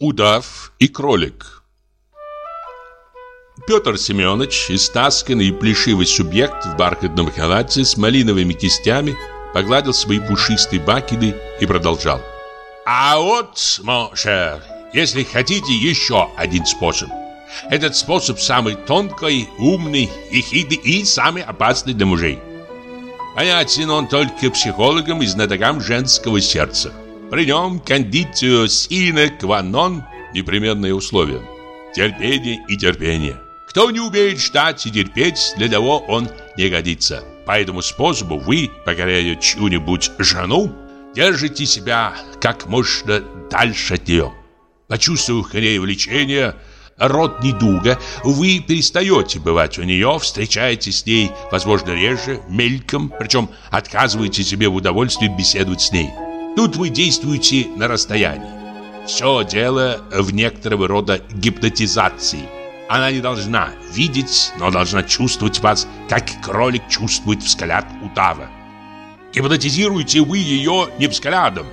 Удав и кролик Петр Семенович, истасканный и плешивый субъект в бархатном халате с малиновыми кистями, погладил свои пушистые бакины и продолжал. «А вот, Моше, если хотите, еще один способ. Этот способ самый тонкий, умный, ехидный и самый опасный для мужей. Понятен он только психологам и знатокам женского сердца. При нем кондицию сine qua non – непременное условие. Терпение и терпение. Кто не умеет ждать и терпеть, для того он не годится. По этому способу вы, покоряя чью-нибудь жену, держите себя как можно дальше от нее. Почувствовав к ней влечение – род недуга, вы перестаете бывать у нее, встречаетесь с ней, возможно, реже, мельком, причем отказываете себе в удовольствии беседовать с ней. Тут вы действуете на расстоянии. Все дело в некоторого рода гипнотизации. Она не должна видеть, но должна чувствовать вас, как кролик чувствует взгляд удава. Гипнотизируете вы ее не взглядом,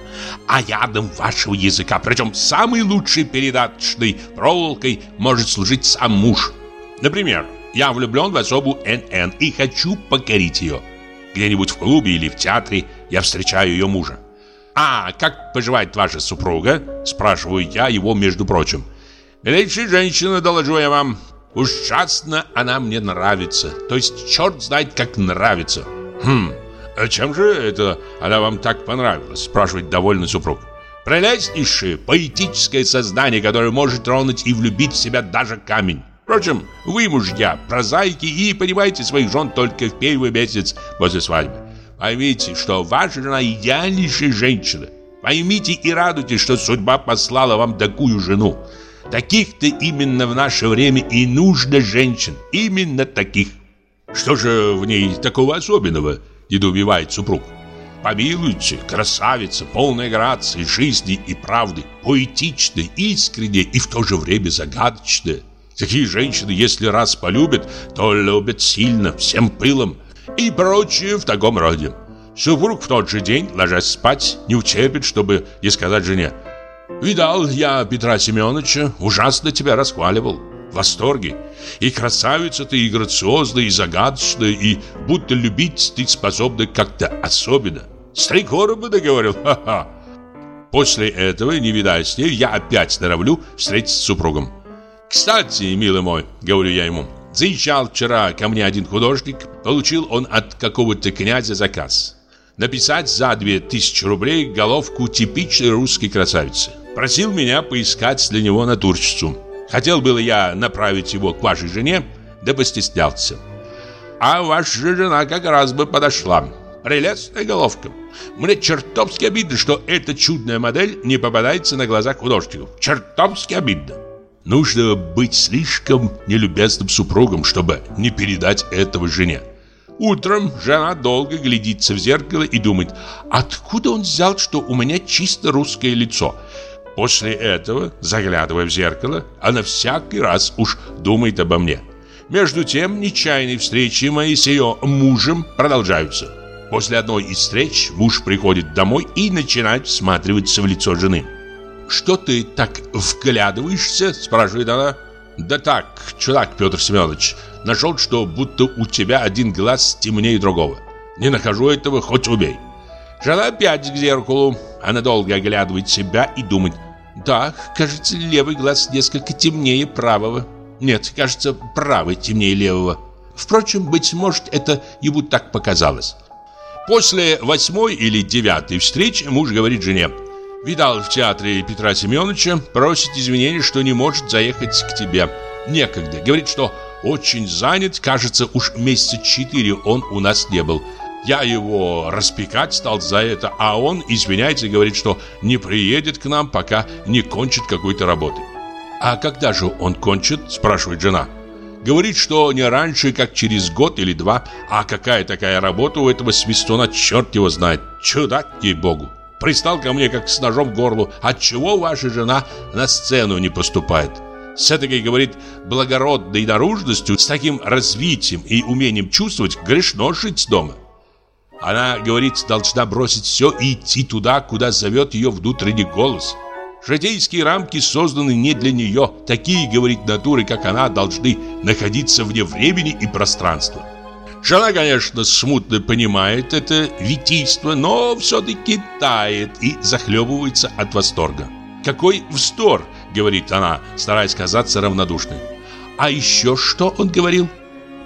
а ядом вашего языка. Причем самой лучшей передаточной проволокой может служить сам муж. Например, я влюблен в особу НН и хочу покорить ее. Где-нибудь в клубе или в театре я встречаю ее мужа. «А, как поживает ваша супруга?» Спрашиваю я его, между прочим. «Милейшая женщина, доложу я вам. Ужасно она мне нравится. То есть черт знает, как нравится. Хм, а чем же это она вам так понравилась?» Спрашивает довольный супруг. Прелестнейшее, поэтическое создание, которое может тронуть и влюбить в себя даже камень. Впрочем, вы, мужья, прозаики и понимаете своих жен только в первый месяц после свадьбы. Поймите, что ваша жена идеальнейшая женщина. Поймите и радуйтесь, что судьба послала вам такую жену. Таких-то именно в наше время и нужно женщин. Именно таких. Что же в ней такого особенного? недоумевает супруг. Помилуйте, красавица, полная грации, жизни и правды, поэтичная, искренняя и в то же время загадочная. Такие женщины, если раз полюбят, то любят сильно, всем пылом и прочее в таком роде. Супруг в тот же день, ложась спать, не утерпит, чтобы не сказать жене. «Видал я Петра Семеновича, ужасно тебя расхваливал» в восторге. И красавица ты, и грациозная, и загадочная, и будто любить ты способна как-то особенно. С три короба договорил, ха-ха. После этого, не видая с ней, я опять норовлю встретиться с супругом. «Кстати, милый мой», — говорю я ему, — «заезжал вчера ко мне один художник, получил он от какого-то князя заказ. Написать за две тысячи рублей головку типичной русской красавицы. Просил меня поискать для него натурщицу. Хотел было я направить его к вашей жене, да постеснялся. А ваша жена как раз бы подошла. Прелестная головка. Мне чертовски обидно, что эта чудная модель не попадается на глаза художников. Чертовски обидно. Нужно быть слишком нелюбезным супругом, чтобы не передать этого жене. Утром жена долго глядится в зеркало и думает, откуда он взял, что у меня чисто русское лицо – После этого, заглядывая в зеркало, она всякий раз уж думает обо мне. Между тем, нечаянные встречи мои с ее мужем продолжаются. После одной из встреч муж приходит домой и начинает всматриваться в лицо жены. «Что ты так вглядываешься?» – спрашивает она. «Да так, чудак Петр Семенович, нашел, что будто у тебя один глаз темнее другого. Не нахожу этого, хоть убей». Жена опять к зеркалу. Она долго оглядывает себя и думает, да, кажется, левый глаз несколько темнее правого. Нет, кажется, правый темнее левого. Впрочем, быть может, это ему так показалось. После восьмой или девятой встречи муж говорит жене. Видал в театре Петра Семеновича, просит извинения, что не может заехать к тебе. Некогда. Говорит, что очень занят, кажется, уж месяца четыре он у нас не был. Я его распекать стал за это, а он извиняется и говорит, что не приедет к нам, пока не кончит какой-то работы. «А когда же он кончит?» – спрашивает жена. Говорит, что не раньше, как через год или два. А какая такая работа у этого свистуна, черт его знает. Чудак, ей-богу. Пристал ко мне, как с ножом в горлу. Отчего ваша жена на сцену не поступает? С этой, говорит, благородной наружностью, с таким развитием и умением чувствовать, грешно жить дома. Она, говорит, должна бросить все и идти туда, куда зовет ее внутренний голос. Житейские рамки созданы не для нее. Такие, говорит натуры, как она, должны находиться вне времени и пространства. Жена, конечно, смутно понимает это витийство, но все-таки тает и захлебывается от восторга. «Какой вздор!» — говорит она, стараясь казаться равнодушной. «А еще что он говорил?»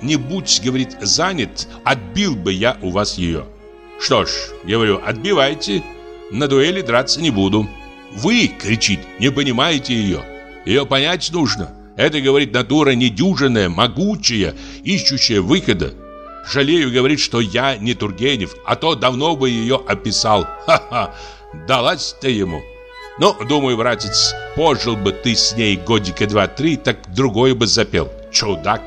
«Не будь, — говорит, — занят, отбил бы я у вас ее». «Что ж, — говорю, — отбивайте, на дуэли драться не буду». «Вы, — кричит, — не понимаете ее. Ее понять нужно. Это, говорит, натура недюжинная, могучая, ищущая выхода. Жалею, говорит, что я не Тургенев, а то давно бы ее описал. Ха-ха, далась-то ему. Ну, думаю, братец, пожил бы ты с ней годика два-три, так другой бы запел. Чудак.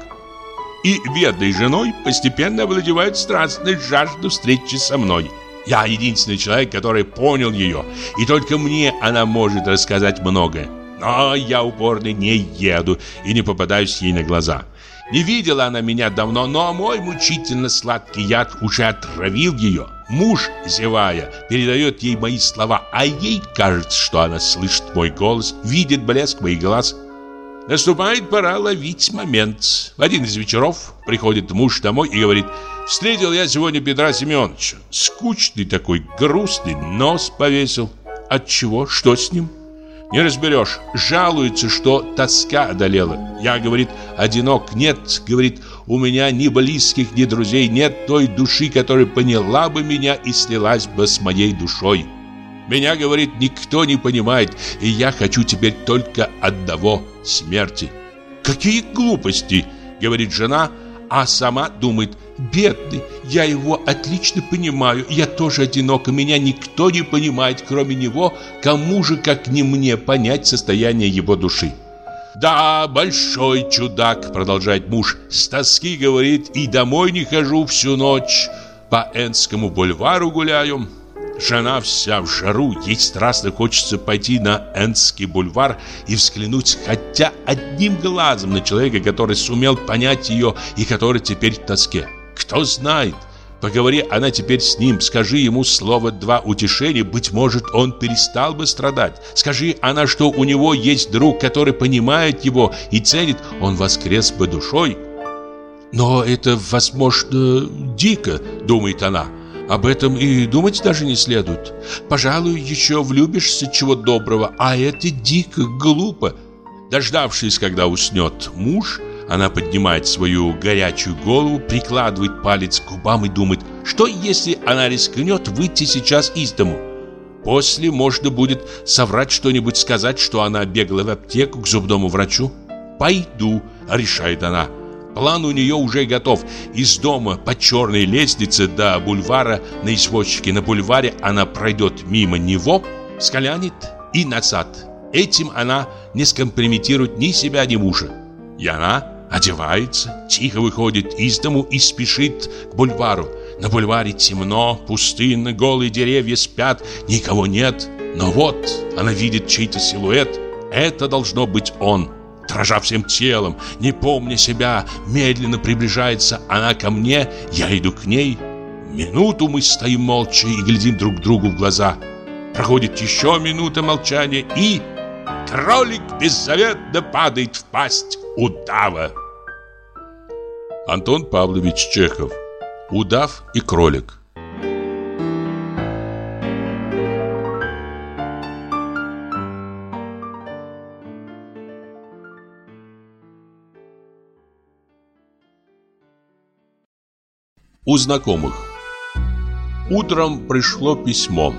И бедной женой постепенно овладевает страстной жажда встречи со мной. Я единственный человек, который понял ее, и только мне она может рассказать многое. Но я упорно не еду и не попадаюсь ей на глаза. Не видела она меня давно, но мой мучительно сладкий яд уже отравил ее. Муж, зевая, передает ей мои слова, а ей кажется, что она слышит мой голос, видит блеск моих глаз. Наступает пора ловить момент. В один из вечеров приходит муж домой и говорит, «Встретил я сегодня Петра Семеновича. Скучный такой, грустный, нос повесил. От чего? Что с ним?» Не разберешь. Жалуется, что тоска одолела. Я, говорит, одинок. Нет, говорит, у меня ни близких, ни друзей. Нет той души, которая поняла бы меня и слилась бы с моей душой. Меня, говорит, никто не понимает, и я хочу теперь только одного – смерти. Какие глупости, говорит жена, а сама думает, бедный, я его отлично понимаю, я тоже одинок, меня никто не понимает, кроме него, кому же, как не мне, понять состояние его души. «Да, большой чудак», — продолжает муж, — «с тоски, говорит, и домой не хожу всю ночь, по Энскому бульвару гуляю». Жена вся в жару, ей страстно хочется пойти на Энский бульвар и взглянуть хотя одним глазом на человека, который сумел понять ее и который теперь в тоске. Кто знает, поговори она теперь с ним, скажи ему слово два утешения, быть может, он перестал бы страдать. Скажи она, что у него есть друг, который понимает его и ценит, он воскрес бы душой. Но это, возможно, дико, думает она. Об этом и думать даже не следует. Пожалуй, еще влюбишься чего доброго, а это дико, глупо. Дождавшись, когда уснет муж, она поднимает свою горячую голову, прикладывает палец к губам и думает, что если она рискнет выйти сейчас из дому. После можно будет соврать что-нибудь, сказать, что она бегала в аптеку к зубному врачу. «Пойду», — решает она, — План у нее уже готов. Из дома по черной лестнице до бульвара на извозчике. На бульваре она пройдет мимо него, скалянет и назад. Этим она не скомпрометирует ни себя, ни мужа. И она одевается, тихо выходит из дому и спешит к бульвару. На бульваре темно, пустынно, голые деревья спят, никого нет. Но вот она видит чей-то силуэт. Это должно быть он. Дрожа всем телом, не помня себя, медленно приближается она ко мне, я иду к ней. Минуту мы стоим молча и глядим друг другу в глаза. Проходит еще минута молчания и... Кролик беззаветно падает в пасть удава. Антон Павлович Чехов. Удав и кролик. У знакомых. Утром пришло письмо.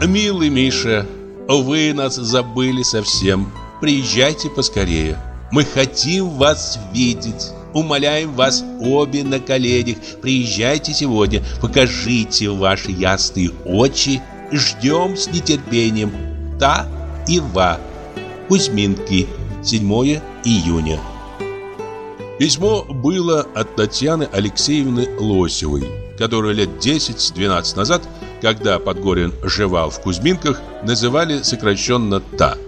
«Милый Миша, вы нас забыли совсем. Приезжайте поскорее. Мы хотим вас видеть. Умоляем вас обе на коленях. Приезжайте сегодня. Покажите ваши ясные очи. Ждем с нетерпением. Та и Ва. Кузьминки. 7 июня. Письмо было от Татьяны Алексеевны Лосевой, которую лет 10-12 назад, когда Подгорин жевал в Кузьминках, называли сокращенно «Та».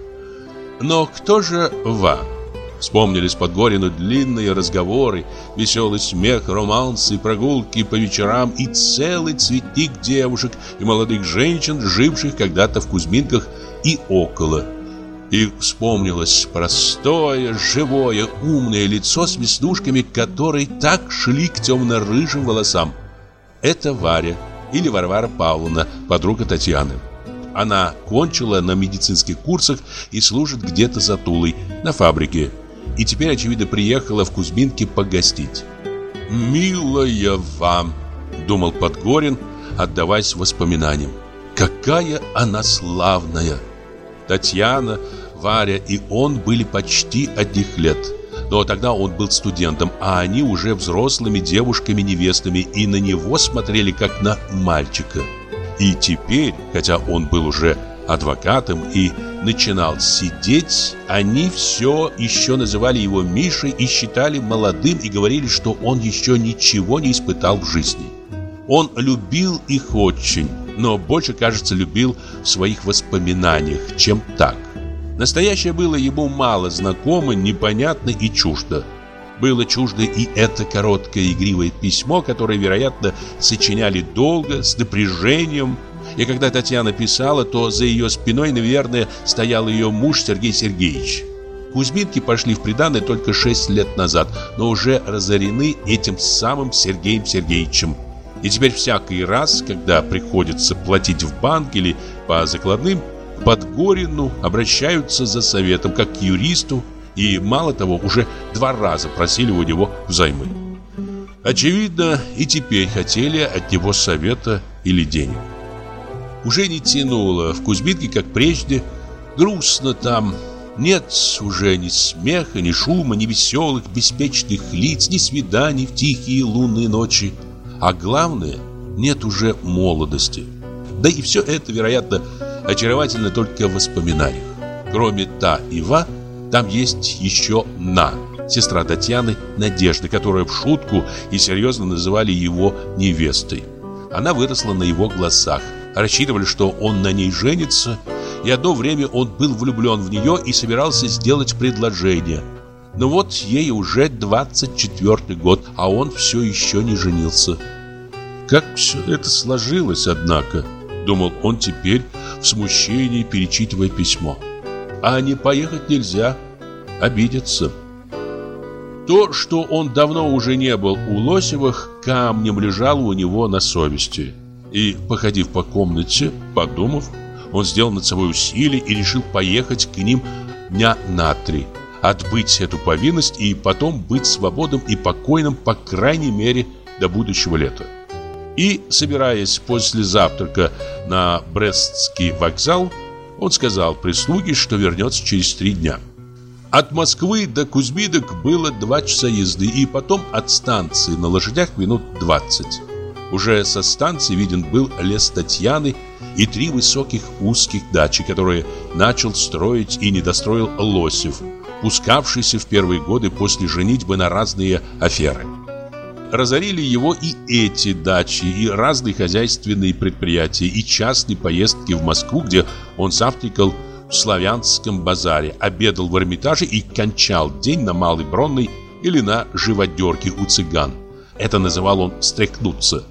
Но кто же «Ва»? Вспомнились Подгорину длинные разговоры, веселый смех, романсы, прогулки по вечерам и целый цветник девушек и молодых женщин, живших когда-то в Кузьминках и около. И вспомнилось простое, живое, умное лицо с веснушками, которые так шли к темно-рыжим волосам. Это Варя или Варвара Павловна, подруга Татьяны. Она кончила на медицинских курсах и служит где-то за Тулой, на фабрике. И теперь, очевидно, приехала в Кузьминки погостить. «Милая вам!» — думал Подгорин, отдаваясь воспоминаниям. «Какая она славная!» Татьяна, Варя и он были почти одних лет. Но тогда он был студентом, а они уже взрослыми девушками-невестами и на него смотрели как на мальчика. И теперь, хотя он был уже адвокатом и начинал сидеть, они все еще называли его Мишей и считали молодым и говорили, что он еще ничего не испытал в жизни. Он любил их очень, но больше, кажется, любил в своих воспоминаниях, чем так. Настоящее было ему мало знакомо, непонятно и чуждо. Было чуждо и это короткое игривое письмо, которое, вероятно, сочиняли долго, с напряжением. И когда Татьяна писала, то за ее спиной, наверное, стоял ее муж Сергей Сергеевич. Кузьминки пошли в приданое только шесть лет назад, но уже разорены этим самым Сергеем Сергеевичем. И теперь всякий раз, когда приходится платить в банк или по закладным, к Подгорину обращаются за советом, как к юристу, и, мало того, уже два раза просили у него взаймы. Очевидно, и теперь хотели от него совета или денег. Уже не тянуло в Кузьминке, как прежде, грустно там, нет уже ни смеха, ни шума, ни веселых, беспечных лиц, ни свиданий в тихие лунные ночи. А главное, нет уже молодости. Да и все это, вероятно, очаровательно только в воспоминаниях. Кроме Та и Ва, там есть еще На, сестра Татьяны, Надежда, которая в шутку и серьезно называли его невестой. Она выросла на его глазах. Рассчитывали, что он на ней женится, и одно время он был влюблен в нее и собирался сделать предложение. Но вот ей уже 24 год, а он все еще не женился. Как все это сложилось, однако, думал он теперь в смущении, перечитывая письмо а не поехать нельзя. Обидятся. То, что он давно уже не был у Лосевых, камнем лежало у него на совести. И, походив по комнате, подумав, он сделал над собой усилие и решил поехать к ним дня на три. Отбыть эту повинность и потом быть свободным и покойным, по крайней мере, до будущего лета. И, собираясь после завтрака на Брестский вокзал, он сказал прислуге, что вернется через три дня. От Москвы до Кузьмидок было два часа езды, и потом от станции на лошадях минут двадцать. Уже со станции виден был лес Татьяны и три высоких узких дачи, которые начал строить и недостроил Лосев, пускавшийся в первые годы после женитьбы на разные аферы. Разорили его и эти дачи, и разные хозяйственные предприятия, и частные поездки в Москву, где он завтракал в Славянском базаре, обедал в Эрмитаже и кончал день на Малой Бронной или на живодерке у цыган. Это называл он «стряхнуться».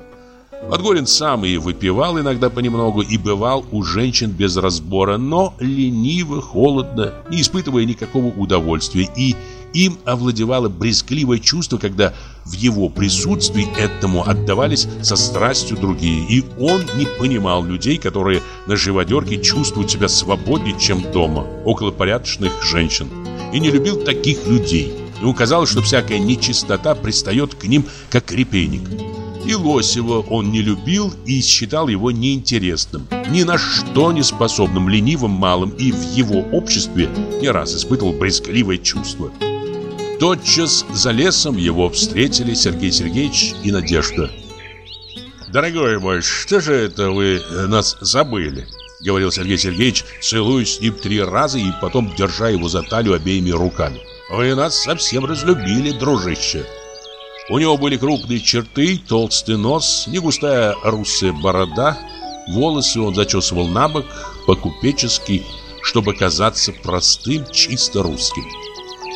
Подгорин сам и выпивал иногда понемногу и бывал у женщин без разбора, но лениво, холодно, не испытывая никакого удовольствия и им овладевало брезгливое чувство, когда в его присутствии этому отдавались со страстью другие. И он не понимал людей, которые на живодерке чувствуют себя свободнее, чем дома, около порядочных женщин. И не любил таких людей. Ему казалось, что всякая нечистота пристает к ним, как репейник. И Лосева он не любил и считал его неинтересным, ни на что не способным, ленивым, малым, и в его обществе не раз испытывал брезгливое чувство. Тотчас за лесом его встретили Сергей Сергеевич и Надежда. «Дорогой мой, что же это вы нас забыли?» Говорил Сергей Сергеевич, целуясь с ним три раза и потом держа его за талию обеими руками. «Вы нас совсем разлюбили, дружище!» У него были крупные черты, толстый нос, негустая русая борода. Волосы он зачесывал на бок, по-купечески, чтобы казаться простым, чисто русским.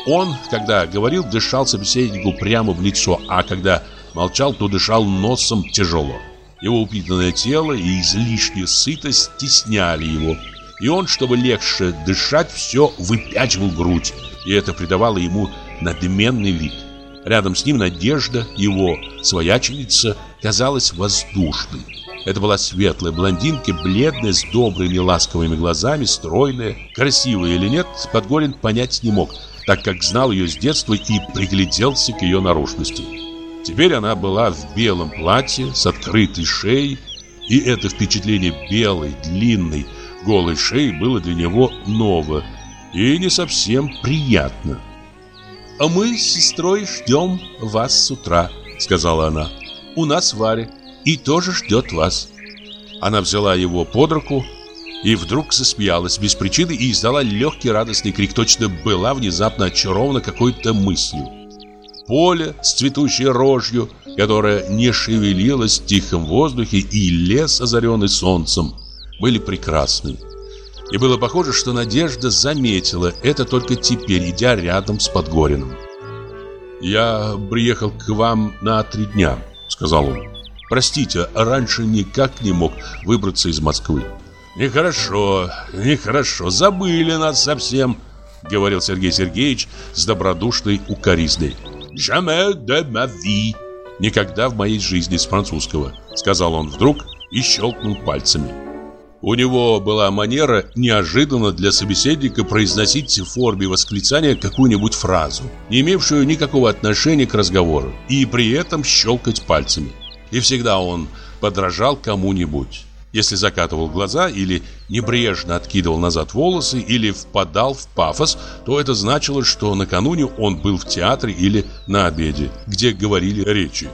Он, когда говорил, дышал собеседнику прямо в лицо, а когда молчал, то дышал носом тяжело. Его упитанное тело и излишняя сытость стесняли его. и он, чтобы легче дышать, все выпячивал грудь, и это придавало ему надменный вид. Рядом с ним Надежда, его свояченица, казалась воздушной. Это была светлая блондинка, бледная, с добрыми ласковыми глазами, стройная. Красивая или нет, Подгорин понять не мог, так как знал ее с детства и пригляделся к ее наружности. Теперь она была в белом платье с открытой шеей, и это впечатление белой, длинной, голой шеи было для него ново и не совсем приятно. «А мы с сестрой ждем вас с утра», — сказала она. «У нас Варя и тоже ждет вас». Она взяла его под руку и вдруг засмеялась без причины и издала легкий радостный крик, точно была внезапно очарована какой-то мыслью. Поле с цветущей рожью, которая не шевелилась в тихом воздухе, и лес, озаренный солнцем, были прекрасны. И было похоже, что Надежда заметила это только теперь, идя рядом с Подгориным. «Я приехал к вам на три дня», — сказал он. «Простите, раньше никак не мог выбраться из Москвы». «Нехорошо, нехорошо, забыли нас совсем», — говорил Сергей Сергеевич с добродушной укоризной. «Jamais de ma vie». «Никогда в моей жизни с французского», — сказал он вдруг и щелкнул пальцами. У него была манера неожиданно для собеседника произносить в форме восклицания какую-нибудь фразу, не имевшую никакого отношения к разговору, и при этом щелкать пальцами. И всегда он подражал кому-нибудь. Если закатывал глаза или небрежно откидывал назад волосы или впадал в пафос, то это значило, что накануне он был в театре или на обеде, где говорили речи.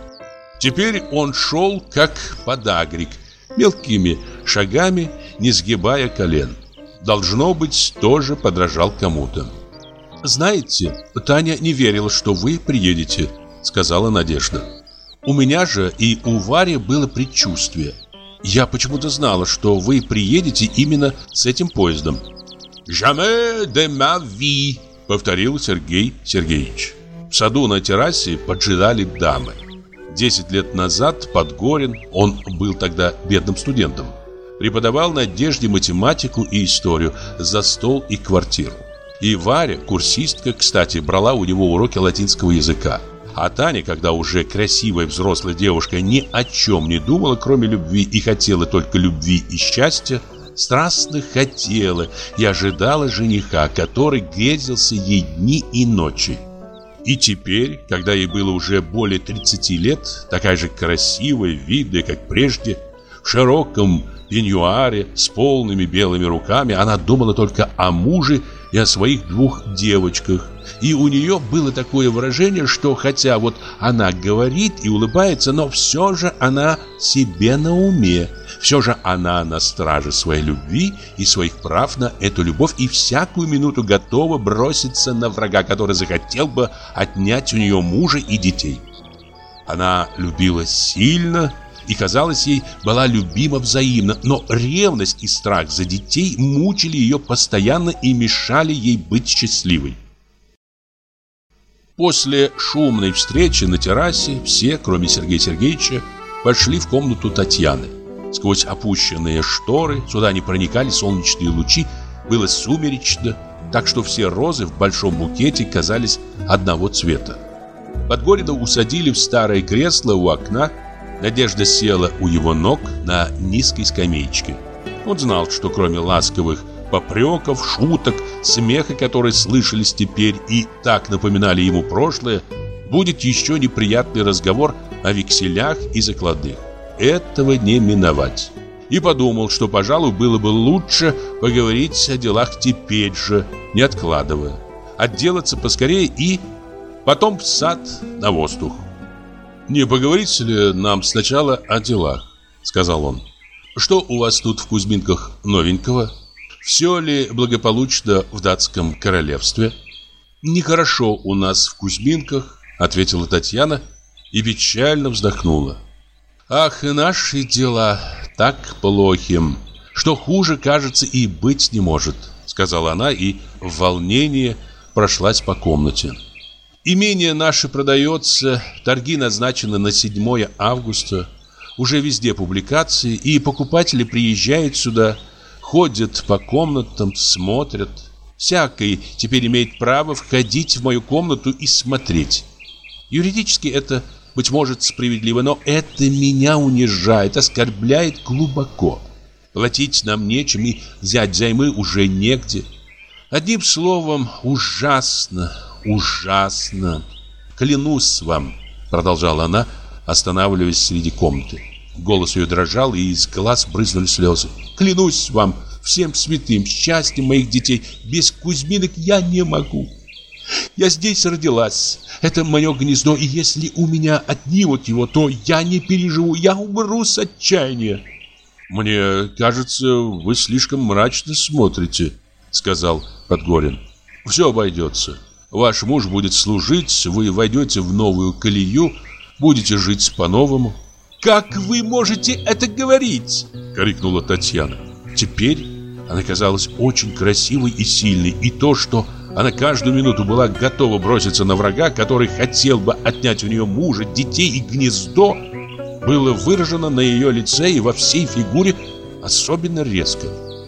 Теперь он шел как подагрик – мелкими шагами, не сгибая колен. Должно быть, тоже подражал кому-то. «Знаете, Таня не верила, что вы приедете», — сказала Надежда. «У меня же и у Вари было предчувствие. Я почему-то знала, что вы приедете именно с этим поездом». «Jamais de ma vie», — повторил Сергей Сергеевич. В саду на террасе поджидали дамы. Десять лет назад Подгорин, он был тогда бедным студентом, преподавал Надежде математику и историю за стол и квартиру. И Варя, курсистка, кстати, брала у него уроки латинского языка. А Таня, когда уже красивая взрослая девушка ни о чем не думала, кроме любви, и хотела только любви и счастья, страстно хотела и ожидала жениха, который грезился ей дни и ночи. И теперь, когда ей было уже более 30 лет, такая же красивая, видная, как прежде, в широком пеньюаре с полными белыми руками, она думала только о муже и о своих двух девочках. И у нее было такое выражение, что хотя вот она говорит и улыбается, но все же она себе на уме. Все же она на страже своей любви и своих прав на эту любовь и всякую минуту готова броситься на врага, который захотел бы отнять у нее мужа и детей. Она любила сильно и, казалось ей, была любима взаимно, но ревность и страх за детей мучили ее постоянно и мешали ей быть счастливой. После шумной встречи на террасе все, кроме Сергея Сергеевича, пошли в комнату Татьяны. Сквозь опущенные шторы сюда не проникали солнечные лучи, было сумеречно, так что все розы в большом букете казались одного цвета. Подгорина усадили в старое кресло у окна, Надежда села у его ног на низкой скамеечке. Он знал, что кроме ласковых попреков, шуток, смеха, которые слышались теперь и так напоминали ему прошлое, будет еще неприятный разговор о векселях и закладных этого не миновать. И подумал, что, пожалуй, было бы лучше поговорить о делах теперь же, не откладывая. Отделаться поскорее и потом в сад на воздух. «Не поговорить ли нам сначала о делах?» — сказал он. «Что у вас тут в Кузьминках новенького? Все ли благополучно в датском королевстве?» «Нехорошо у нас в Кузьминках», — ответила Татьяна и печально вздохнула. Ах, наши дела так плохи, что хуже, кажется, и быть не может, сказала она и в волнении прошлась по комнате. Имение наше продается, торги назначены на 7 августа. Уже везде публикации, и покупатели приезжают сюда. ходят по комнатам, смотрят. Всякий теперь имеет право входить в мою комнату и смотреть. Юридически это, быть может, справедливо, но это меня унижает, оскорбляет глубоко. Платить нам нечем и взять взаймы уже негде. Одним словом, ужасно, ужасно. Клянусь вам, продолжала она, останавливаясь среди комнаты. Голос ее дрожал, и из глаз брызнули слезы. Клянусь вам, всем святым, счастьем моих детей, без Кузьминок я не могу. Я здесь родилась, это мое гнездо, и если у меня отнимут его, то я не переживу, я умру с отчаяния. Мне кажется, вы слишком мрачно смотрите, сказал Подгорин. Все обойдется. Ваш муж будет служить, вы войдете в новую колею, будете жить по-новому. «Как вы можете это говорить?» — крикнула Татьяна. Теперь она казалась очень красивой и сильной, и то, что она каждую минуту была готова броситься на врага, который хотел бы отнять у нее мужа, детей и гнездо, было выражено на ее лице и во всей фигуре особенно резко.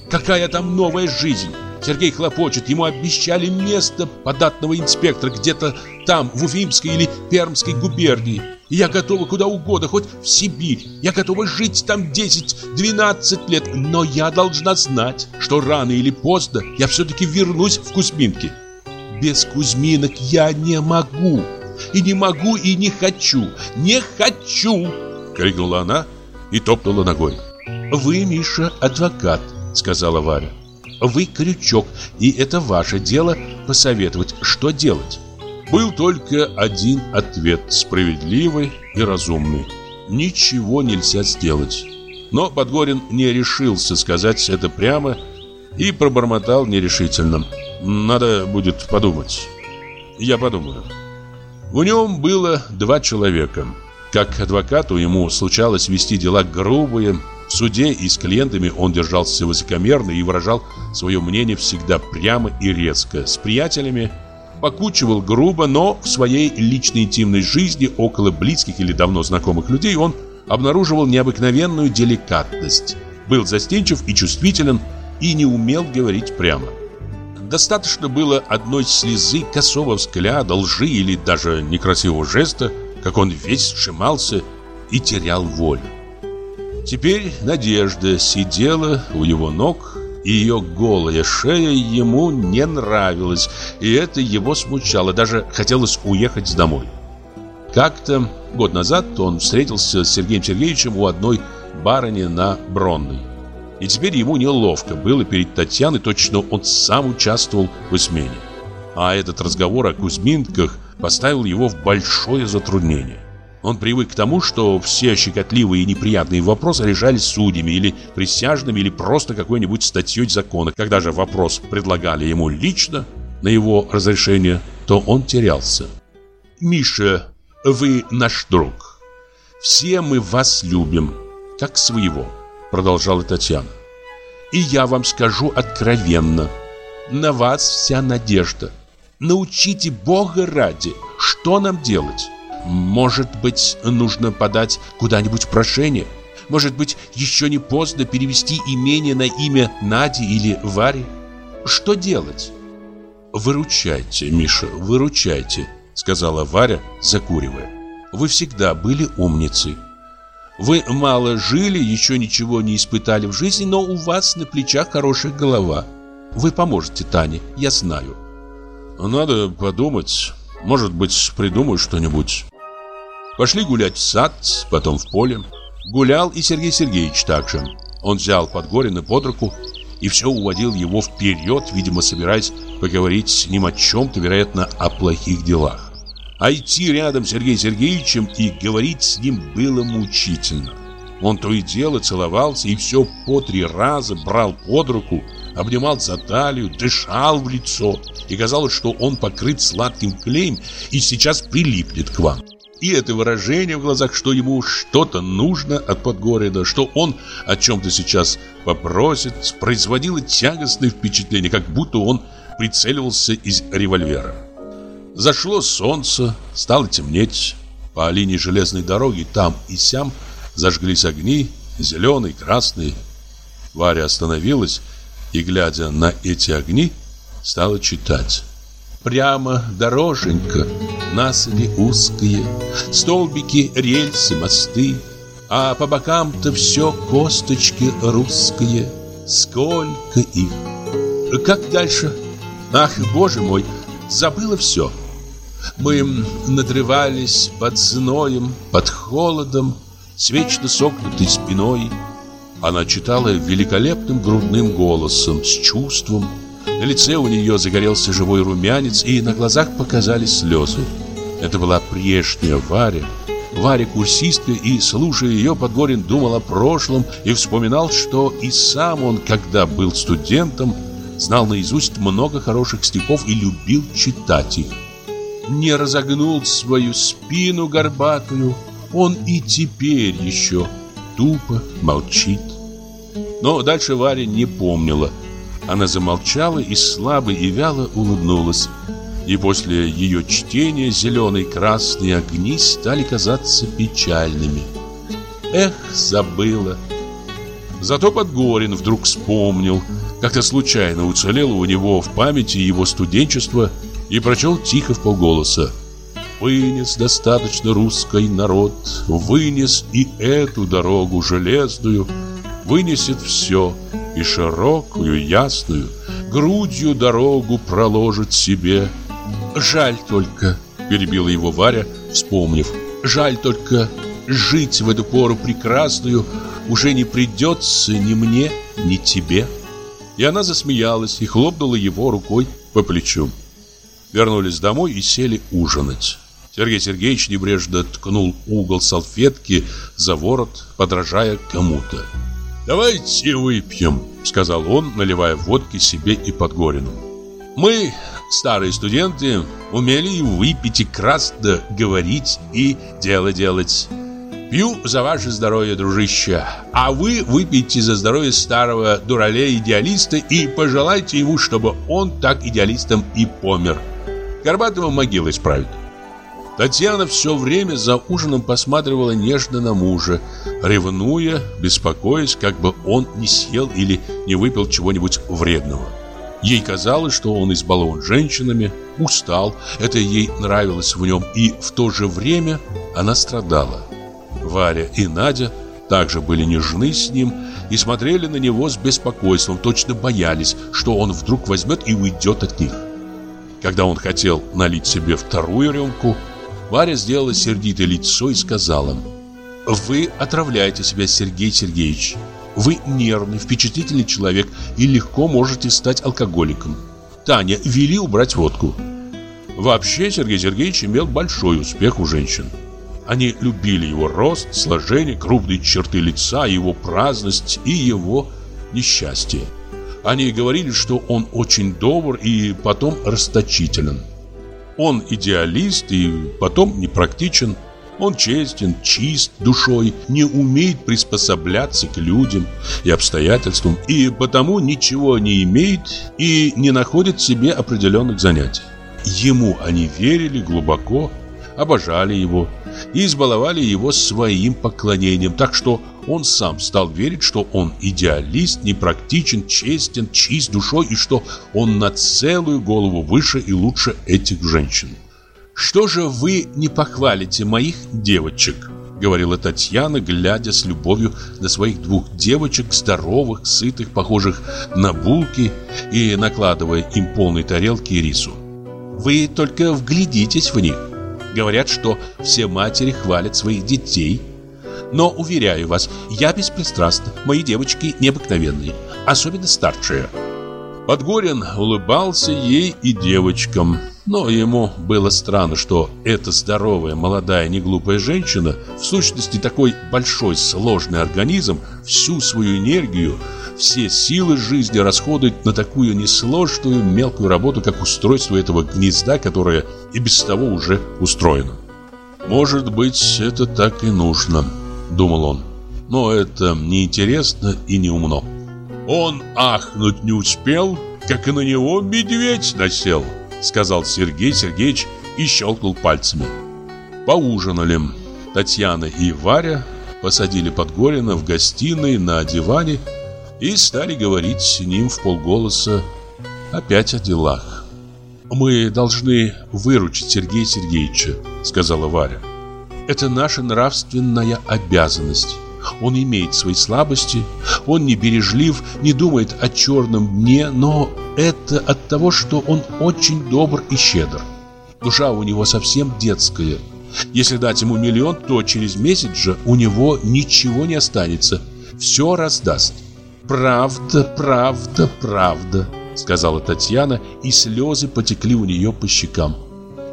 Какая там новая жизнь? Сергей хлопочет, ему обещали место податного инспектора где-то там, в Уфимской или Пермской губернии. И я готова куда угодно, хоть в Сибирь. Я готова жить там 10-12 лет, но я должна знать, что рано или поздно я все-таки вернусь в Кузьминки. Без Кузьминок я не могу. И не могу, и не хочу. Не хочу!» Крикнула она и топнула ногой. «Вы, Миша, адвокат», — сказала Варя. «Вы крючок, и это ваше дело посоветовать, что делать». Был только один ответ, справедливый и разумный. Ничего нельзя сделать. Но Подгорин не решился сказать это прямо и пробормотал нерешительно. Надо будет подумать. Я подумаю. В нем было два человека. Как адвокату ему случалось вести дела грубые. В суде и с клиентами он держался высокомерно и выражал свое мнение всегда прямо и резко. С приятелями – покучивал грубо, но в своей личной интимной жизни около близких или давно знакомых людей он обнаруживал необыкновенную деликатность. Был застенчив и чувствителен и не умел говорить прямо. Достаточно было одной слезы, косого взгляда, лжи или даже некрасивого жеста, как он весь сжимался и терял волю. Теперь Надежда сидела у его ног ее голая шея ему не нравилась, и это его смущало, даже хотелось уехать домой. Как-то год назад он встретился с Сергеем Сергеевичем у одной барыни на Бронной. И теперь ему неловко было перед Татьяной, точно он сам участвовал в измене. А этот разговор о Кузьминках поставил его в большое затруднение. Он привык к тому, что все щекотливые и неприятные вопросы решались судьями или присяжными, или просто какой-нибудь статьей закона. Когда же вопрос предлагали ему лично, на его разрешение, то он терялся. «Миша, вы наш друг. Все мы вас любим, как своего», продолжала Татьяна. «И я вам скажу откровенно, на вас вся надежда. Научите Бога ради, что нам делать?» Может быть, нужно подать куда-нибудь прошение? Может быть, еще не поздно перевести имение на имя Нади или Вари? Что делать? Выручайте, Миша, выручайте, сказала Варя, закуривая. Вы всегда были умницей. Вы мало жили, еще ничего не испытали в жизни, но у вас на плечах хорошая голова. Вы поможете Тане, я знаю. Надо подумать. Может быть, придумаю что-нибудь. Пошли гулять в сад, потом в поле. Гулял и Сергей Сергеевич также. Он взял Подгорина под руку и все уводил его вперед, видимо, собираясь поговорить с ним о чем-то, вероятно, о плохих делах. А идти рядом с Сергеем Сергеевичем и говорить с ним было мучительно. Он то и дело целовался и все по три раза брал под руку, обнимал за талию, дышал в лицо, и казалось, что он покрыт сладким клеем и сейчас прилипнет к вам. И это выражение в глазах, что ему что-то нужно от Подгорина, что он о чем-то сейчас попросит, производило тягостное впечатление, как будто он прицеливался из револьвера. Зашло солнце, стало темнеть. По линии железной дороги там и сям зажглись огни, зеленые, красные. Варя остановилась и, глядя на эти огни, стала читать. Прямо дороженька, насыпи узкие, Столбики, рельсы, мосты, А по бокам-то все косточки русские, Сколько их! Как дальше? Ах, боже мой, забыла все. Мы надрывались под зноем, под холодом, С вечно согнутой спиной. Она читала великолепным грудным голосом, с чувством, на лице у нее загорелся живой румянец, и на глазах показались слезы. Это была прежняя Варя. Варя курсистка, и, слушая ее, Подгорин думал о прошлом и вспоминал, что и сам он, когда был студентом, знал наизусть много хороших стихов и любил читать их. Не разогнул свою спину горбатую, он и теперь еще тупо молчит. Но дальше Варя не помнила – она замолчала и слабо и вяло улыбнулась. И после ее чтения зеленые красные огни стали казаться печальными. Эх, забыла. Зато Подгорин вдруг вспомнил, как-то случайно уцелело у него в памяти его студенчество и прочел тихо в полголоса. Вынес достаточно русский народ, вынес и эту дорогу железную, вынесет все — и широкую, ясную, грудью дорогу проложит себе. Жаль только, перебила его Варя, вспомнив, жаль только жить в эту пору прекрасную уже не придется ни мне, ни тебе. И она засмеялась и хлопнула его рукой по плечу. Вернулись домой и сели ужинать. Сергей Сергеевич небрежно ткнул угол салфетки за ворот, подражая кому-то. «Давайте выпьем», — сказал он, наливая водки себе и Подгорину. «Мы, старые студенты, умели выпить и красно говорить и дело делать. Пью за ваше здоровье, дружище, а вы выпейте за здоровье старого дуралея-идеалиста и пожелайте ему, чтобы он так идеалистом и помер. Горбатого могила исправит». Татьяна все время за ужином посматривала нежно на мужа, ревнуя, беспокоясь, как бы он не съел или не выпил чего-нибудь вредного. Ей казалось, что он избалован женщинами, устал, это ей нравилось в нем, и в то же время она страдала. Варя и Надя также были нежны с ним и смотрели на него с беспокойством, точно боялись, что он вдруг возьмет и уйдет от них. Когда он хотел налить себе вторую рюмку, Варя сделала сердитое лицо и сказала «Вы отравляете себя, Сергей Сергеевич. Вы нервный, впечатлительный человек и легко можете стать алкоголиком. Таня, вели убрать водку». Вообще Сергей Сергеевич имел большой успех у женщин. Они любили его рост, сложение, крупные черты лица, его праздность и его несчастье. Они говорили, что он очень добр и потом расточителен. Он идеалист и потом непрактичен. Он честен, чист душой, не умеет приспосабляться к людям и обстоятельствам, и потому ничего не имеет и не находит себе определенных занятий. Ему они верили глубоко, обожали его и избаловали его своим поклонением, так что он сам стал верить, что он идеалист, непрактичен, честен, чист душой и что он на целую голову выше и лучше этих женщин. «Что же вы не похвалите моих девочек?» Говорила Татьяна, глядя с любовью на своих двух девочек, здоровых, сытых, похожих на булки, и накладывая им полные тарелки рису. «Вы только вглядитесь в них. Говорят, что все матери хвалят своих детей. Но, уверяю вас, я беспристрастна. Мои девочки необыкновенные, особенно старшие. Подгорин улыбался ей и девочкам. Но ему было странно, что эта здоровая, молодая, неглупая женщина, в сущности такой большой, сложный организм, всю свою энергию, все силы жизни расходует на такую несложную, мелкую работу, как устройство этого гнезда, которое и без того уже устроено. «Может быть, это так и нужно», — думал он. «Но это неинтересно и неумно». Он ахнуть не успел, как и на него медведь насел сказал Сергей Сергеевич и щелкнул пальцами. Поужинали. Татьяна и Варя посадили Подгорина в гостиной на диване и стали говорить с ним в полголоса опять о делах. «Мы должны выручить Сергея Сергеевича», — сказала Варя. «Это наша нравственная обязанность. Он имеет свои слабости, он не бережлив, не думает о черном дне, но это от того, что он очень добр и щедр. Душа у него совсем детская. Если дать ему миллион, то через месяц же у него ничего не останется. Все раздаст. «Правда, правда, правда», — сказала Татьяна, и слезы потекли у нее по щекам.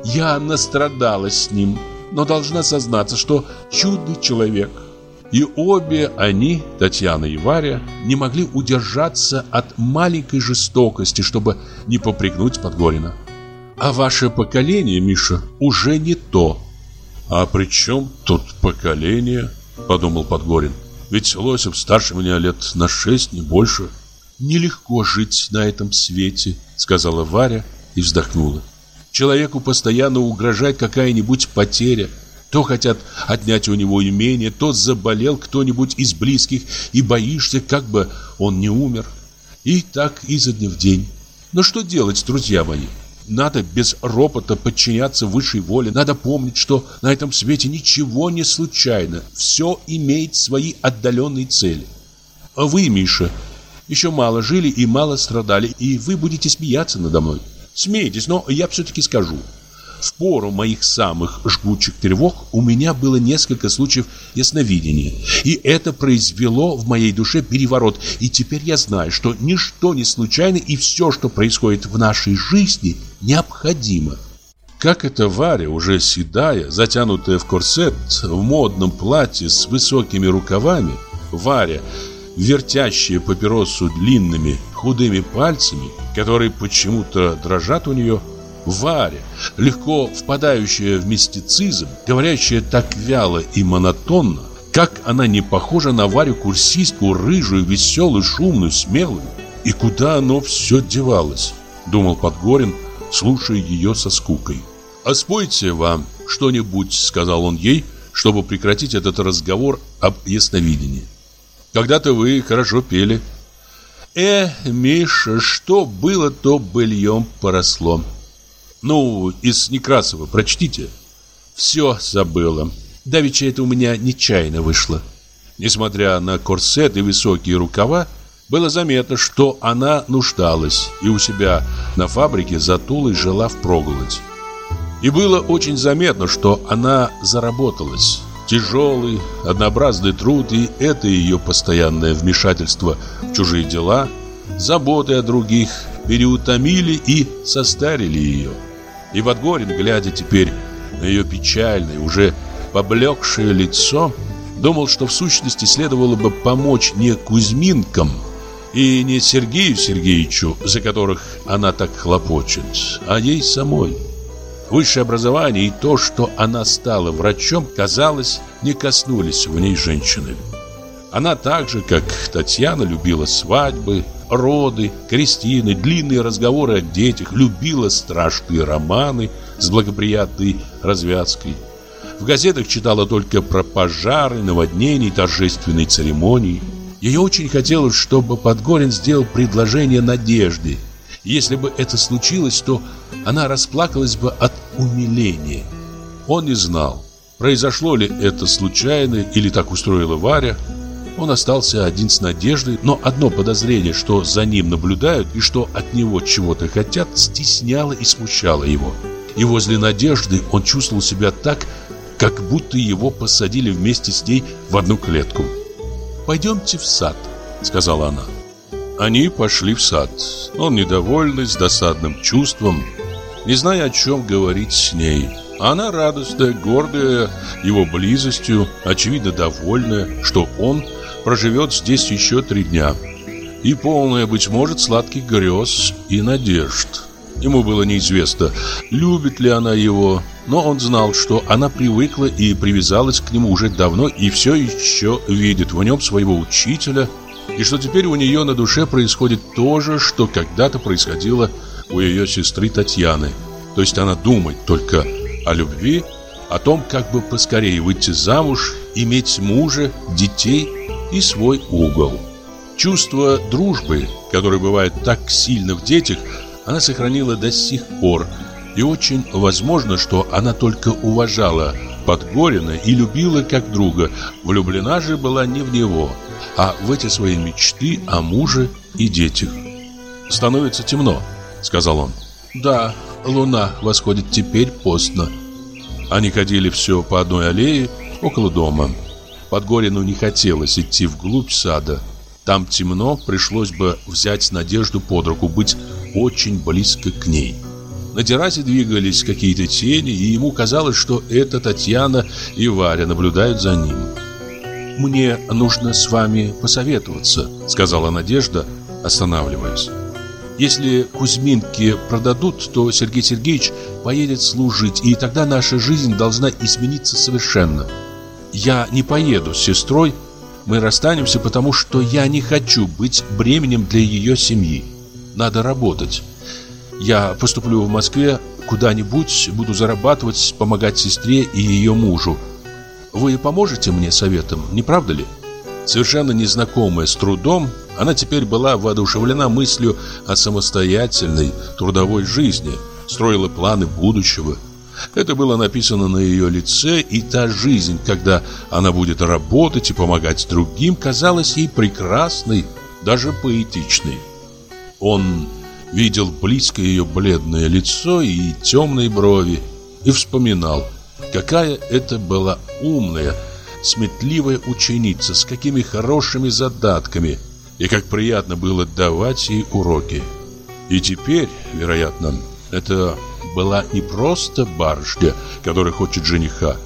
«Я настрадалась с ним, но должна сознаться, что чудный человек». И обе они, Татьяна и Варя, не могли удержаться от маленькой жестокости, чтобы не попрекнуть Подгорина. «А ваше поколение, Миша, уже не то». «А при чем тут поколение?» – подумал Подгорин. Ведь Лосев старше меня лет на шесть, не больше. Нелегко жить на этом свете, сказала Варя и вздохнула. Человеку постоянно угрожает какая-нибудь потеря. То хотят отнять у него имение, то заболел кто-нибудь из близких, и боишься, как бы он не умер. И так изо дня в день. Но что делать, друзья мои? Надо без ропота подчиняться высшей воле. Надо помнить, что на этом свете ничего не случайно. Все имеет свои отдаленные цели. А вы, Миша, еще мало жили и мало страдали, и вы будете смеяться надо мной. Смейтесь, но я все-таки скажу. В пору моих самых жгучих тревог у меня было несколько случаев ясновидения, и это произвело в моей душе переворот, и теперь я знаю, что ничто не случайно, и все, что происходит в нашей жизни, необходимо. Как это Варя, уже седая, затянутая в корсет, в модном платье с высокими рукавами, Варя, вертящая папиросу длинными худыми пальцами, которые почему-то дрожат у нее, Варя, легко впадающая в мистицизм, говорящая так вяло и монотонно, как она не похожа на Варю курсистку, рыжую, веселую, шумную, смелую. И куда оно все девалось, думал Подгорин, слушая ее со скукой. «А спойте вам что-нибудь», — сказал он ей, чтобы прекратить этот разговор об ясновидении. «Когда-то вы хорошо пели». «Э, Миша, что было, то быльем поросло». Ну, из Некрасова прочтите. Все забыла. Давеча это у меня нечаянно вышло. Несмотря на корсет и высокие рукава, было заметно, что она нуждалась и у себя на фабрике за Тулой жила впроголодь. И было очень заметно, что она заработалась. Тяжелый, однообразный труд и это ее постоянное вмешательство в чужие дела, заботы о других переутомили и состарили ее. И Подгорин, глядя теперь на ее печальное, уже поблекшее лицо, думал, что в сущности следовало бы помочь не Кузьминкам и не Сергею Сергеевичу, за которых она так хлопочет, а ей самой. Высшее образование и то, что она стала врачом, казалось, не коснулись в ней женщины. Она так же, как Татьяна, любила свадьбы, роды, крестины, длинные разговоры о детях, любила страшные романы с благоприятной развязкой. В газетах читала только про пожары, наводнения, торжественные церемонии. Ей очень хотелось, чтобы Подгорин сделал предложение Надежде. Если бы это случилось, то она расплакалась бы от умиления. Он не знал, произошло ли это случайно или так устроила Варя. Он остался один с надеждой, но одно подозрение, что за ним наблюдают и что от него чего-то хотят, стесняло и смущало его. И возле надежды он чувствовал себя так, как будто его посадили вместе с ней в одну клетку. «Пойдемте в сад», — сказала она. Они пошли в сад. Он недовольный, с досадным чувством, не зная, о чем говорить с ней. Она радостная, гордая его близостью, очевидно довольная, что он проживет здесь еще три дня. И полная, быть может, сладких грез и надежд. Ему было неизвестно, любит ли она его, но он знал, что она привыкла и привязалась к нему уже давно и все еще видит в нем своего учителя, и что теперь у нее на душе происходит то же, что когда-то происходило у ее сестры Татьяны. То есть она думает только о любви, о том, как бы поскорее выйти замуж, иметь мужа, детей и свой угол. Чувство дружбы, которое бывает так сильно в детях, она сохранила до сих пор. И очень возможно, что она только уважала Подгорина и любила как друга. Влюблена же была не в него, а в эти свои мечты о муже и детях. «Становится темно», — сказал он. «Да, луна восходит теперь поздно». Они ходили все по одной аллее около дома. Подгорину не хотелось идти вглубь сада. Там темно, пришлось бы взять Надежду под руку, быть очень близко к ней. На террасе двигались какие-то тени, и ему казалось, что это Татьяна и Варя наблюдают за ним. «Мне нужно с вами посоветоваться», — сказала Надежда, останавливаясь. «Если Кузьминки продадут, то Сергей Сергеевич поедет служить, и тогда наша жизнь должна измениться совершенно. Я не поеду с сестрой, мы расстанемся, потому что я не хочу быть бременем для ее семьи. Надо работать. Я поступлю в Москве куда-нибудь, буду зарабатывать, помогать сестре и ее мужу. Вы поможете мне советом, не правда ли? Совершенно незнакомая с трудом, она теперь была воодушевлена мыслью о самостоятельной трудовой жизни, строила планы будущего – это было написано на ее лице, и та жизнь, когда она будет работать и помогать другим, казалась ей прекрасной, даже поэтичной. Он видел близко ее бледное лицо и темные брови и вспоминал, какая это была умная, сметливая ученица, с какими хорошими задатками, и как приятно было давать ей уроки. И теперь, вероятно, это была не просто барышня, которая хочет жениха,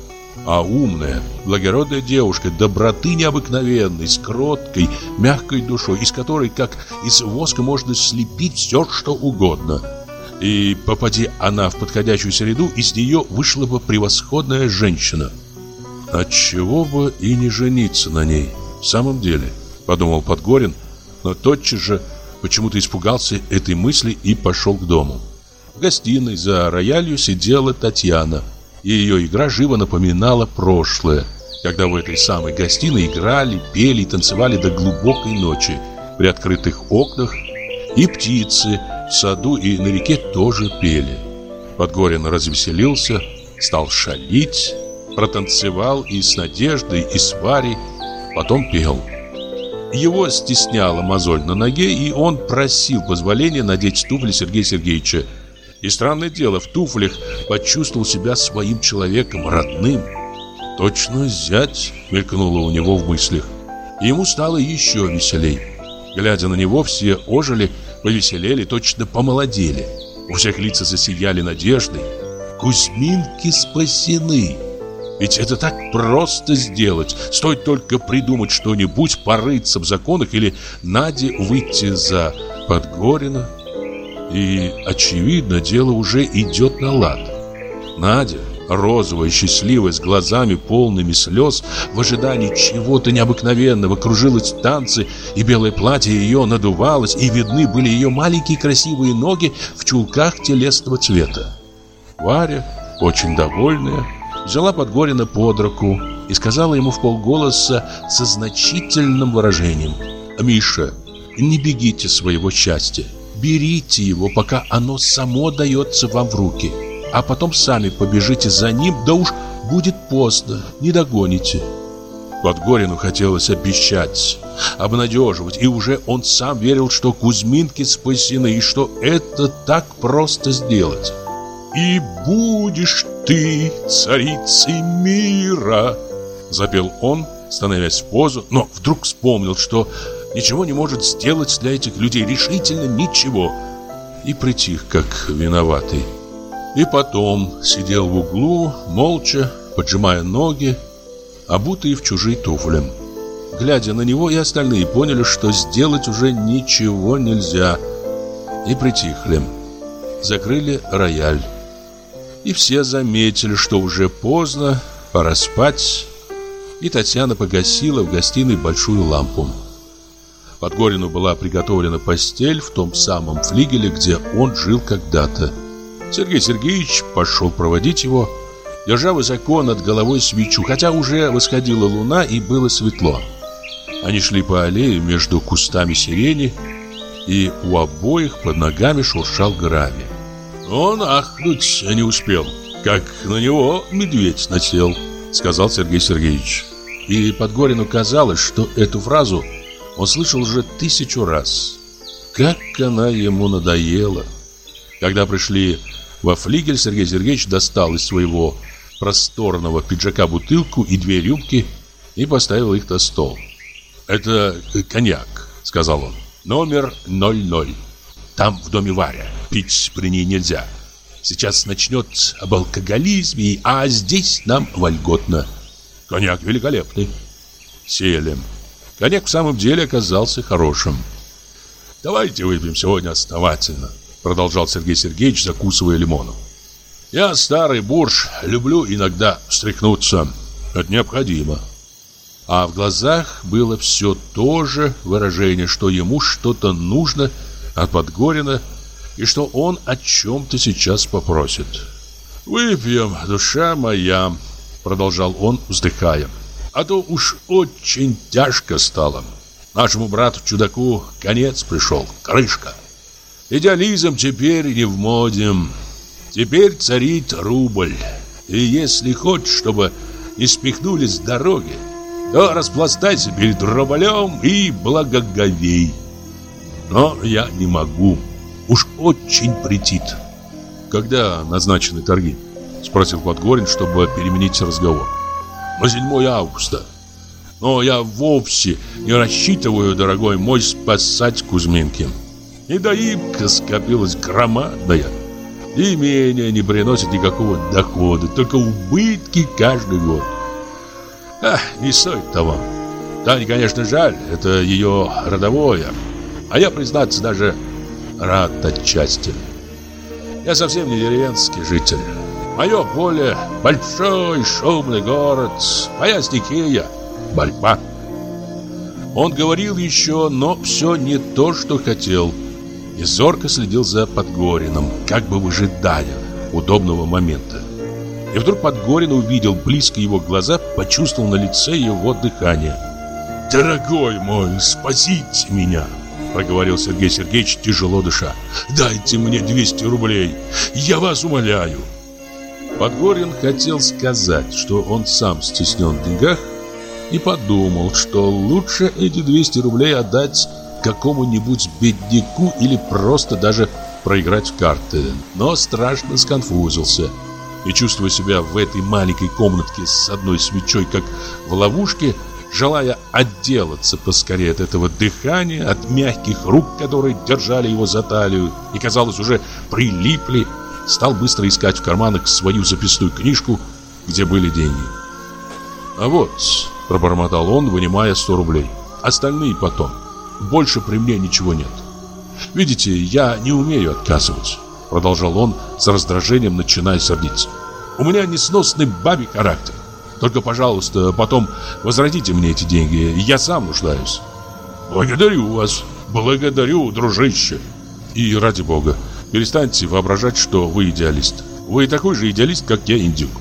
а умная, благородная девушка, доброты необыкновенной, с кроткой, мягкой душой, из которой, как из воска, можно слепить все, что угодно. И попади она в подходящую среду, из нее вышла бы превосходная женщина. Отчего бы и не жениться на ней, в самом деле, подумал Подгорин, но тотчас же почему-то испугался этой мысли и пошел к дому. В гостиной за роялью сидела Татьяна. И ее игра живо напоминала прошлое, когда в этой самой гостиной играли, пели и танцевали до глубокой ночи при открытых окнах, и птицы в саду и на реке тоже пели. Подгорин развеселился, стал шалить, протанцевал и с Надеждой, и с Варей, потом пел. Его стесняла мозоль на ноге, и он просил позволения надеть туфли Сергея Сергеевича. И странное дело, в туфлях почувствовал себя своим человеком, родным. Точно зять мелькнуло у него в мыслях. Ему стало еще веселей. Глядя на него, все ожили, повеселели, точно помолодели. У всех лица засияли надеждой. Кузьминки спасены. Ведь это так просто сделать. Стоит только придумать что-нибудь, порыться в законах или Наде выйти за Подгорина, и, очевидно, дело уже идет на лад. Надя, розовая, счастливая, с глазами полными слез, в ожидании чего-то необыкновенного, кружилась в танце, и белое платье ее надувалось, и видны были ее маленькие красивые ноги в чулках телесного цвета. Варя, очень довольная, взяла Подгорина под руку и сказала ему в полголоса со значительным выражением «Миша, не бегите своего счастья, Берите его, пока оно само дается вам в руки. А потом сами побежите за ним, да уж будет поздно, не догоните. Подгорину хотелось обещать, обнадеживать, и уже он сам верил, что Кузьминки спасены, и что это так просто сделать. «И будешь ты царицей мира!» Запел он, становясь в позу, но вдруг вспомнил, что ничего не может сделать для этих людей, решительно ничего. И притих, как виноватый. И потом сидел в углу, молча, поджимая ноги, обутые в чужие туфли. Глядя на него, и остальные поняли, что сделать уже ничего нельзя. И притихли. Закрыли рояль. И все заметили, что уже поздно, пора спать. И Татьяна погасила в гостиной большую лампу. Подгорину была приготовлена постель в том самом флигеле, где он жил когда-то. Сергей Сергеевич пошел проводить его, держа высоко над головой свечу, хотя уже восходила луна и было светло. Они шли по аллее между кустами сирени, и у обоих под ногами шуршал гравий. Он ахнуть не успел, как на него медведь насел, сказал Сергей Сергеевич. И Подгорину казалось, что эту фразу он слышал уже тысячу раз. Как она ему надоела. Когда пришли во флигель, Сергей Сергеевич достал из своего просторного пиджака бутылку и две рюмки и поставил их на стол. «Это коньяк», — сказал он, — «номер 00. Там в доме Варя, пить при ней нельзя. Сейчас начнет об алкоголизме, а здесь нам вольготно. Коньяк великолепный». Сели. Коньяк в самом деле оказался хорошим. «Давайте выпьем сегодня основательно», — продолжал Сергей Сергеевич, закусывая лимоном. «Я старый бурж, люблю иногда встряхнуться. Это необходимо». А в глазах было все то же выражение, что ему что-то нужно от Подгорина и что он о чем-то сейчас попросит. «Выпьем, душа моя», — продолжал он, вздыхая. «А то уж очень тяжко стало. Нашему брату-чудаку конец пришел, крышка. Идеализм теперь не в моде. Теперь царит рубль. И если хочешь, чтобы не спихнули с дороги, то распластайся перед рублем и благоговей. Но я не могу. Уж очень претит. Когда назначены торги? Спросил Подгорин, чтобы переменить разговор. На 7 августа. Но я вовсе не рассчитываю, дорогой мой, спасать Кузьминки. Недоимка скопилась громадная. Имение не приносит никакого дохода, только убытки каждый год. Ах, не стоит того. Тане, конечно, жаль, это ее родовое. А я, признаться, даже рад отчасти. Я совсем не деревенский житель. Мое поле – большой шумный город, моя стихия – борьба. Он говорил еще, но все не то, что хотел. И зорко следил за Подгорином, как бы выжидая удобного момента. И вдруг Подгорин увидел близко его глаза, почувствовал на лице его дыхание. «Дорогой мой, спасите меня!» Проговорил Сергей Сергеевич, тяжело дыша. «Дайте мне 200 рублей, я вас умоляю!» Подгорин хотел сказать, что он сам стеснен в деньгах, и подумал, что лучше эти 200 рублей отдать какому-нибудь бедняку или просто даже проиграть в карты. Но страшно сконфузился – и чувствуя себя в этой маленькой комнатке с одной свечой, как в ловушке, желая отделаться поскорее от этого дыхания, от мягких рук, которые держали его за талию и, казалось, уже прилипли, стал быстро искать в карманах свою записную книжку, где были деньги. «А вот», — пробормотал он, вынимая сто рублей, — «остальные потом. Больше при мне ничего нет. Видите, я не умею отказывать». Продолжал он с раздражением, начиная сердиться. У меня несносный бабий характер. Только, пожалуйста, потом возвратите мне эти деньги. Я сам нуждаюсь. Благодарю вас. Благодарю, дружище. И ради бога, перестаньте воображать, что вы идеалист. Вы такой же идеалист, как я, индюк.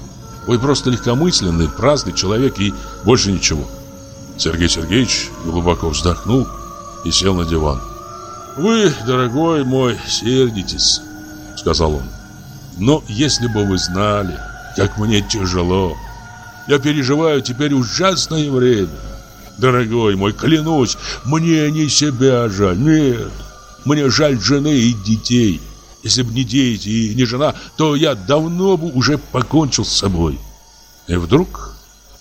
Вы просто легкомысленный, праздный человек и больше ничего. Сергей Сергеевич глубоко вздохнул и сел на диван. Вы, дорогой мой, сердитесь сказал он. Но если бы вы знали, как мне тяжело. Я переживаю теперь ужасное время. Дорогой мой, клянусь, мне не себя жаль, нет. Мне жаль жены и детей. Если бы не дети и не жена, то я давно бы уже покончил с собой. И вдруг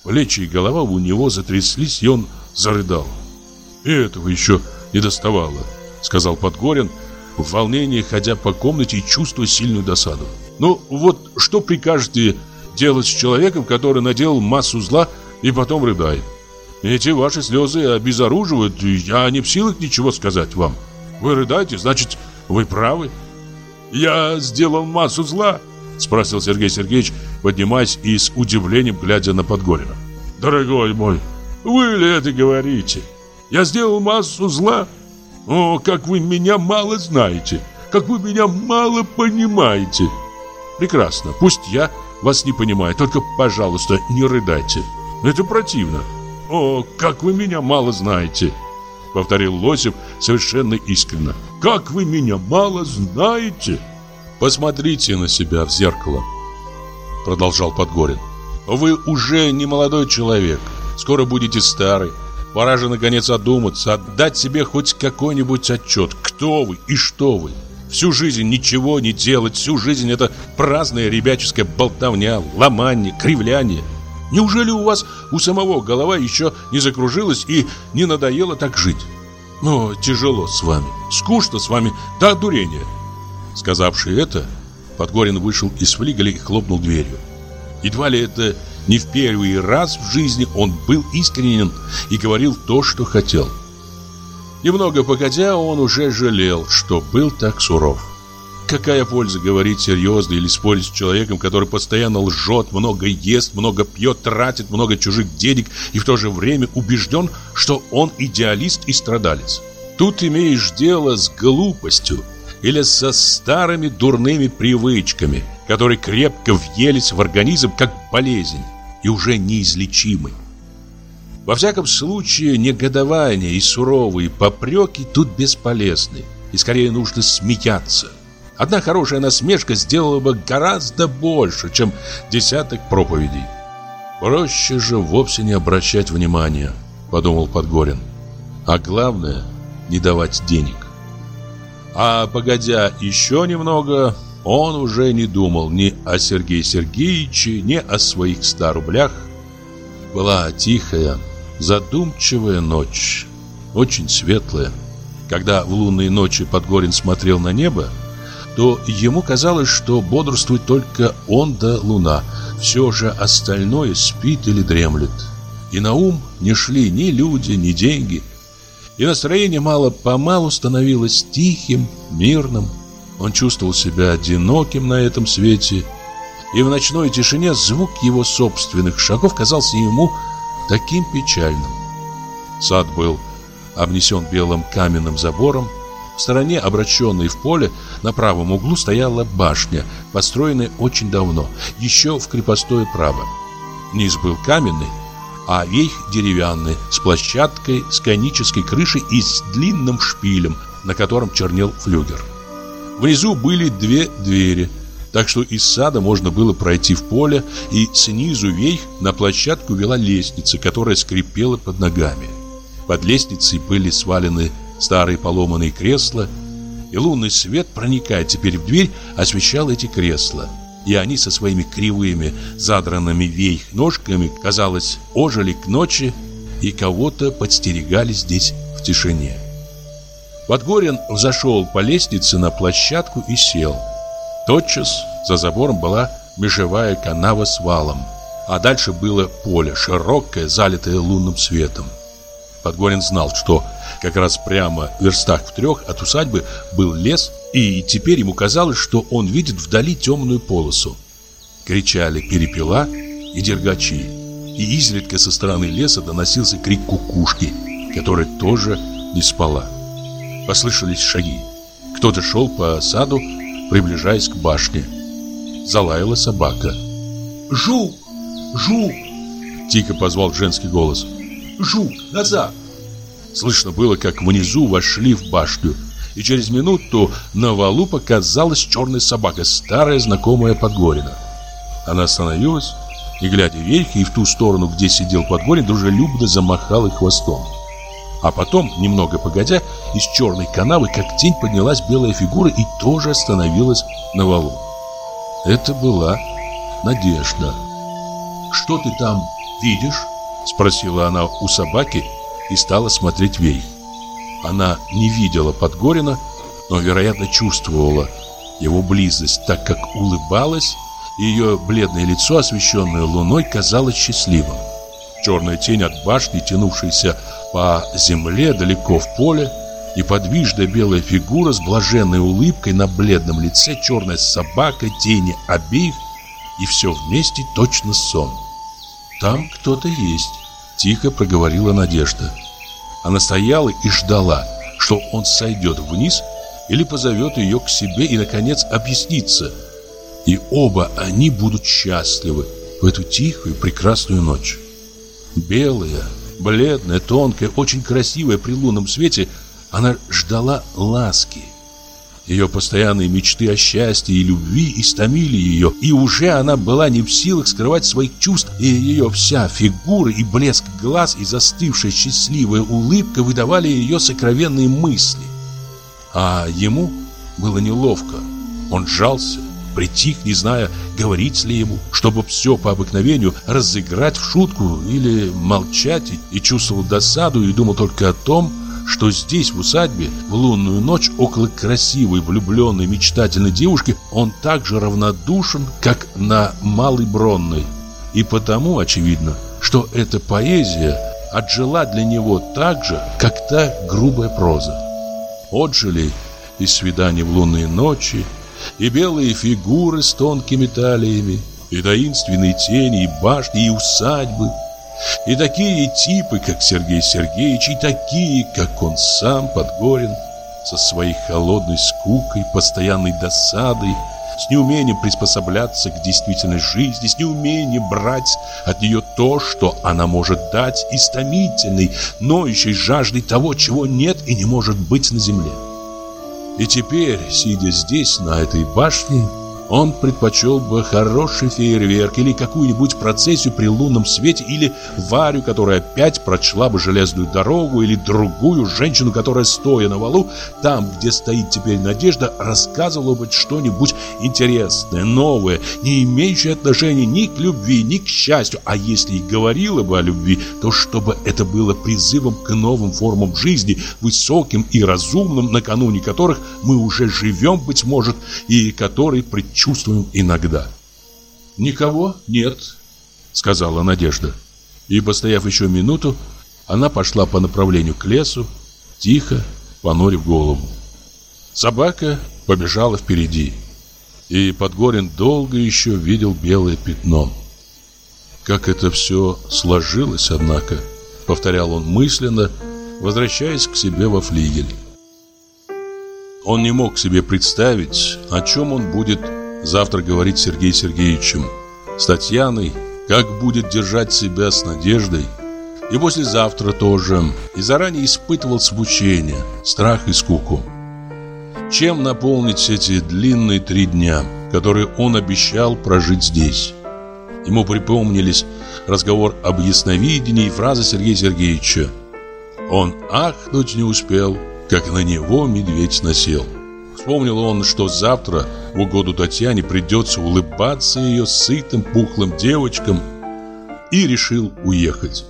плечи и голова у него затряслись, и он зарыдал. И этого еще не доставало, сказал Подгорин, — в волнении ходя по комнате и чувствуя сильную досаду. Ну вот что прикажете делать с человеком, который наделал массу зла и потом рыдает? Эти ваши слезы обезоруживают, и я не в силах ничего сказать вам. Вы рыдаете, значит, вы правы. Я сделал массу зла, спросил Сергей Сергеевич, поднимаясь и с удивлением глядя на Подгорина. Дорогой мой, вы ли это говорите? Я сделал массу зла? О, как вы меня мало знаете, как вы меня мало понимаете. Прекрасно, пусть я вас не понимаю, только, пожалуйста, не рыдайте. Это противно. О, как вы меня мало знаете!» Повторил Лосев совершенно искренне. «Как вы меня мало знаете!» «Посмотрите на себя в зеркало», продолжал Подгорин. «Вы уже не молодой человек, скоро будете старый. Пора же наконец одуматься, отдать себе хоть какой-нибудь отчет, кто вы и что вы. Всю жизнь ничего не делать, всю жизнь это праздная ребяческая болтовня, ломание, кривляние. Неужели у вас у самого голова еще не закружилась и не надоело так жить? Но тяжело с вами, скучно с вами до одурения. Сказавший это, Подгорин вышел из флигеля и хлопнул дверью. Едва ли это не в первый раз в жизни он был искренен и говорил то, что хотел. Немного погодя, он уже жалел, что был так суров. Какая польза говорить серьезно или спорить с человеком, который постоянно лжет, много ест, много пьет, тратит много чужих денег и в то же время убежден, что он идеалист и страдалец? Тут имеешь дело с глупостью или со старыми дурными привычками, которые крепко въелись в организм как болезнь и уже неизлечимы. Во всяком случае, негодование и суровые попреки тут бесполезны, и скорее нужно смеяться. Одна хорошая насмешка сделала бы гораздо больше, чем десяток проповедей. Проще же вовсе не обращать внимания, подумал Подгорин. А главное, не давать денег. А погодя еще немного, он уже не думал ни о Сергее Сергеевиче, ни о своих ста рублях. Была тихая, задумчивая ночь, очень светлая. Когда в лунные ночи Подгорин смотрел на небо, то ему казалось, что бодрствует только он да луна. Все же остальное спит или дремлет. И на ум не шли ни люди, ни деньги. И настроение мало-помалу становилось тихим, мирным. Он чувствовал себя одиноким на этом свете. И в ночной тишине звук его собственных шагов казался ему таким печальным. Сад был обнесен белым каменным забором, в стороне, обращенной в поле, на правом углу стояла башня, построенная очень давно, еще в крепостное право. Низ был каменный, а верх деревянный, с площадкой, с конической крышей и с длинным шпилем, на котором чернел флюгер. Внизу были две двери, так что из сада можно было пройти в поле, и снизу вверх на площадку вела лестница, которая скрипела под ногами. Под лестницей были свалены старые поломанные кресла, и лунный свет, проникая теперь в дверь, освещал эти кресла. И они со своими кривыми, задранными вейх ножками, казалось, ожили к ночи и кого-то подстерегали здесь в тишине. Подгорин взошел по лестнице на площадку и сел. Тотчас за забором была межевая канава с валом, а дальше было поле, широкое, залитое лунным светом. Подгорин знал, что как раз прямо в верстах в трех от усадьбы был лес, и теперь ему казалось, что он видит вдали темную полосу. Кричали перепела и дергачи, и изредка со стороны леса доносился крик кукушки, которая тоже не спала. Послышались шаги. Кто-то шел по саду, приближаясь к башне. Залаяла собака. «Жук! Жук!» Тихо позвал женский голос. Жук, назад!» Слышно было, как внизу вошли в башню, и через минуту на валу показалась черная собака, старая знакомая Подгорина. Она остановилась и, глядя вверх и в ту сторону, где сидел Подгорин, дружелюбно замахала хвостом. А потом, немного погодя, из черной канавы, как тень, поднялась белая фигура и тоже остановилась на валу. Это была Надежда. «Что ты там видишь?» Спросила она у собаки и стала смотреть вверх. Она не видела Подгорина, но, вероятно, чувствовала его близость, так как улыбалась, и ее бледное лицо, освещенное луной, казалось счастливым. Черная тень от башни, тянувшаяся по земле далеко в поле, неподвижная белая фигура с блаженной улыбкой на бледном лице, черная собака, тени обеих, и все вместе точно сон. «Там кто-то есть», — тихо проговорила Надежда. Она стояла и ждала, что он сойдет вниз или позовет ее к себе и, наконец, объяснится. И оба они будут счастливы в эту тихую прекрасную ночь. Белая, Бледная, тонкая, очень красивая при лунном свете, она ждала ласки. Ее постоянные мечты о счастье и любви истомили ее, и уже она была не в силах скрывать своих чувств, и ее вся фигура и блеск глаз и застывшая счастливая улыбка выдавали ее сокровенные мысли. А ему было неловко. Он сжался, притих, не зная, говорить ли ему, чтобы все по обыкновению разыграть в шутку или молчать, и чувствовал досаду и думал только о том, что здесь, в усадьбе, в лунную ночь, около красивой, влюбленной, мечтательной девушки, он так же равнодушен, как на Малой Бронной. И потому, очевидно, что эта поэзия отжила для него так же, как та грубая проза. Отжили и свидания в лунные ночи, и белые фигуры с тонкими талиями, и таинственные тени, и башни, и усадьбы – и такие типы, как Сергей Сергеевич, и такие, как он сам, Подгорин, со своей холодной скукой, постоянной досадой, с неумением приспосабляться к действительной жизни, с неумением брать от нее то, что она может дать, истомительной, ноющей жаждой того, чего нет и не может быть на земле. И теперь, сидя здесь, на этой башне, он предпочел бы хороший фейерверк или какую-нибудь процессию при лунном свете, или Варю, которая опять прочла бы железную дорогу, или другую женщину, которая, стоя на валу, там, где стоит теперь Надежда, рассказывала бы что-нибудь интересное, новое, не имеющее отношения ни к любви, ни к счастью, а если и говорила бы о любви, то чтобы это было призывом к новым формам жизни, высоким и разумным, накануне которых мы уже живем, быть может, и которые предчувствуем чувствуем иногда. «Никого нет», — сказала Надежда. И, постояв еще минуту, она пошла по направлению к лесу, тихо, понурив голову. Собака побежала впереди, и Подгорин долго еще видел белое пятно. «Как это все сложилось, однако», — повторял он мысленно, возвращаясь к себе во флигель. Он не мог себе представить, о чем он будет завтра говорить Сергей Сергеевичем, с Татьяной, как будет держать себя с Надеждой, и послезавтра тоже, и заранее испытывал смущение, страх и скуку. Чем наполнить эти длинные три дня, которые он обещал прожить здесь? Ему припомнились разговор об ясновидении и фраза Сергея Сергеевича. Он ахнуть не успел, как на него медведь насел. Вспомнил он, что завтра в угоду Татьяне придется улыбаться ее сытым пухлым девочкам и решил уехать.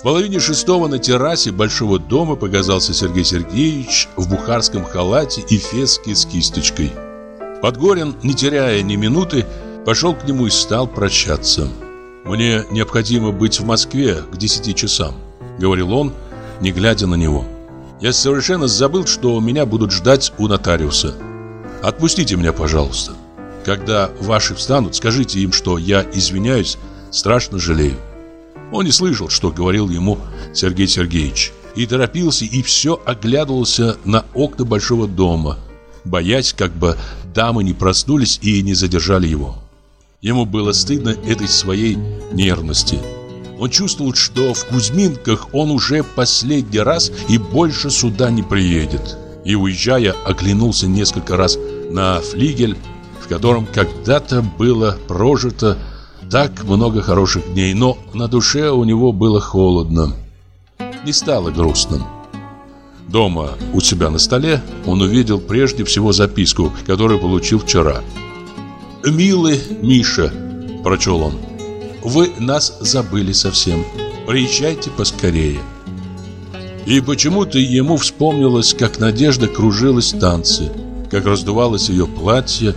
В половине шестого на террасе большого дома показался Сергей Сергеевич в бухарском халате и феске с кисточкой. Подгорин, не теряя ни минуты, пошел к нему и стал прощаться. «Мне необходимо быть в Москве к десяти часам», — говорил он, не глядя на него. Я совершенно забыл, что меня будут ждать у нотариуса. Отпустите меня, пожалуйста. Когда ваши встанут, скажите им, что я извиняюсь, страшно жалею. Он не слышал, что говорил ему Сергей Сергеевич. И торопился, и все оглядывался на окна большого дома, боясь, как бы дамы не проснулись и не задержали его. Ему было стыдно этой своей нервности. Он чувствовал, что в Кузьминках он уже последний раз и больше сюда не приедет. И уезжая, оглянулся несколько раз на флигель, в котором когда-то было прожито так много хороших дней, но на душе у него было холодно. Не стало грустным. Дома у себя на столе он увидел прежде всего записку, которую получил вчера. «Милый Миша», – прочел он, – вы нас забыли совсем. Приезжайте поскорее. И почему-то ему вспомнилось, как Надежда кружилась в танце, как раздувалось ее платье,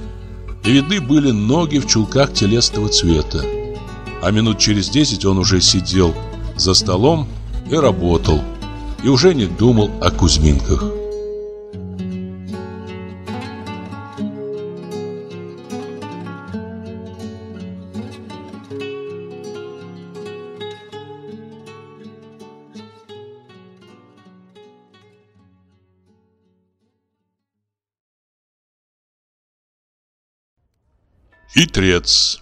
и видны были ноги в чулках телесного цвета. А минут через десять он уже сидел за столом и работал, и уже не думал о Кузьминках. Хитрец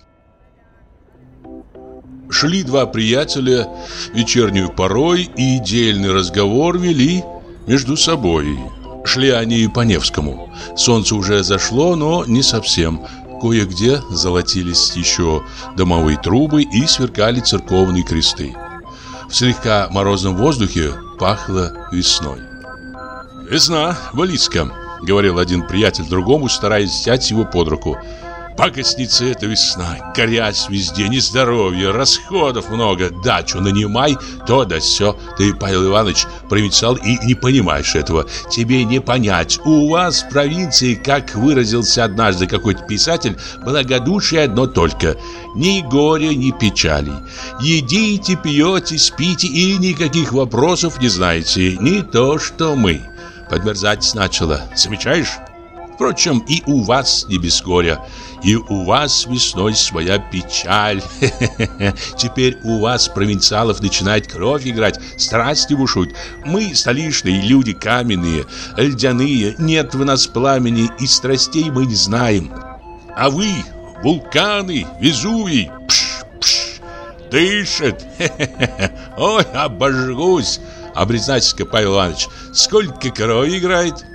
Шли два приятеля вечернюю порой и дельный разговор вели между собой. Шли они по Невскому. Солнце уже зашло, но не совсем. Кое-где золотились еще домовые трубы и сверкали церковные кресты. В слегка морозном воздухе пахло весной. «Весна близко», — говорил один приятель другому, стараясь взять его под руку. Пакостница эта весна, грязь везде, нездоровье, расходов много, дачу нанимай, то да сё. Ты, Павел Иванович, провинциал и не понимаешь этого. Тебе не понять. У вас в провинции, как выразился однажды какой-то писатель, благодушие одно только. Ни горя, ни печали. Едите, пьете, спите и никаких вопросов не знаете. Не то, что мы. Подмерзать начало. Замечаешь? Впрочем, и у вас не без горя. И у вас весной своя печаль. Теперь у вас, провинциалов, начинает кровь играть, страсти бушуют. Мы, столичные люди, каменные, льдяные, нет в нас пламени, и страстей мы не знаем. А вы, вулканы, Везувий, пш, пш, дышит. Ой, обожгусь. А признайтесь-ка, Павел Иванович, сколько крови играет?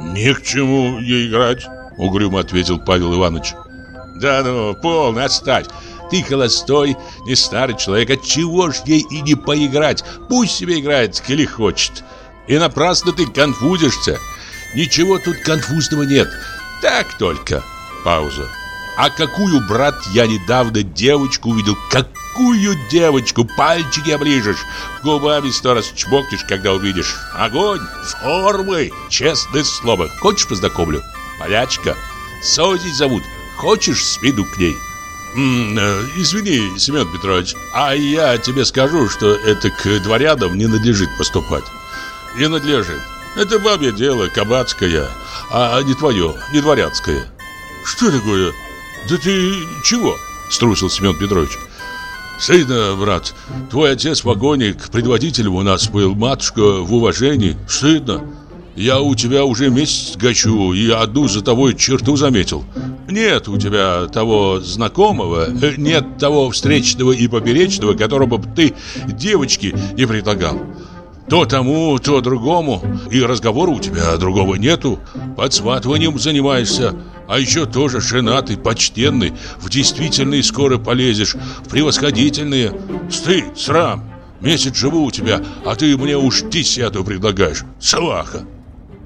Ни к чему ей играть. Угрюмо ответил Павел Иванович. Да ну, полно, отставь Ты холостой, не старый человек Отчего ж ей и не поиграть? Пусть себе играет, коли хочет. И напрасно ты конфузишься. Ничего тут конфузного нет. Так только. Пауза. А какую, брат, я недавно девочку увидел Какую девочку, пальчики оближешь Губами сто раз чмокнешь, когда увидишь Огонь, формы, честное слово Хочешь познакомлю? Полячка. Сози зовут. Хочешь, сведу к ней?» М -м, «Извини, Семен Петрович, а я тебе скажу, что это к дворянам не надлежит поступать». «Не надлежит. Это бабье дело, кабацкое, а не твое, не дворянское». «Что такое? Да ты чего?» – струсил Семен Петрович. «Стыдно, брат. Твой отец вагоник, предводителем у нас был, матушка в уважении. Стыдно. Я у тебя уже месяц гачу и одну за тобой черту заметил. Нет у тебя того знакомого, э, нет того встречного и поперечного, которого бы ты девочке не предлагал. То тому, то другому, и разговора у тебя другого нету. Под сватыванием занимаешься, а еще тоже женатый, почтенный, в действительные скоро полезешь, в превосходительные. Стыд, срам, месяц живу у тебя, а ты мне уж десятую предлагаешь. Сваха.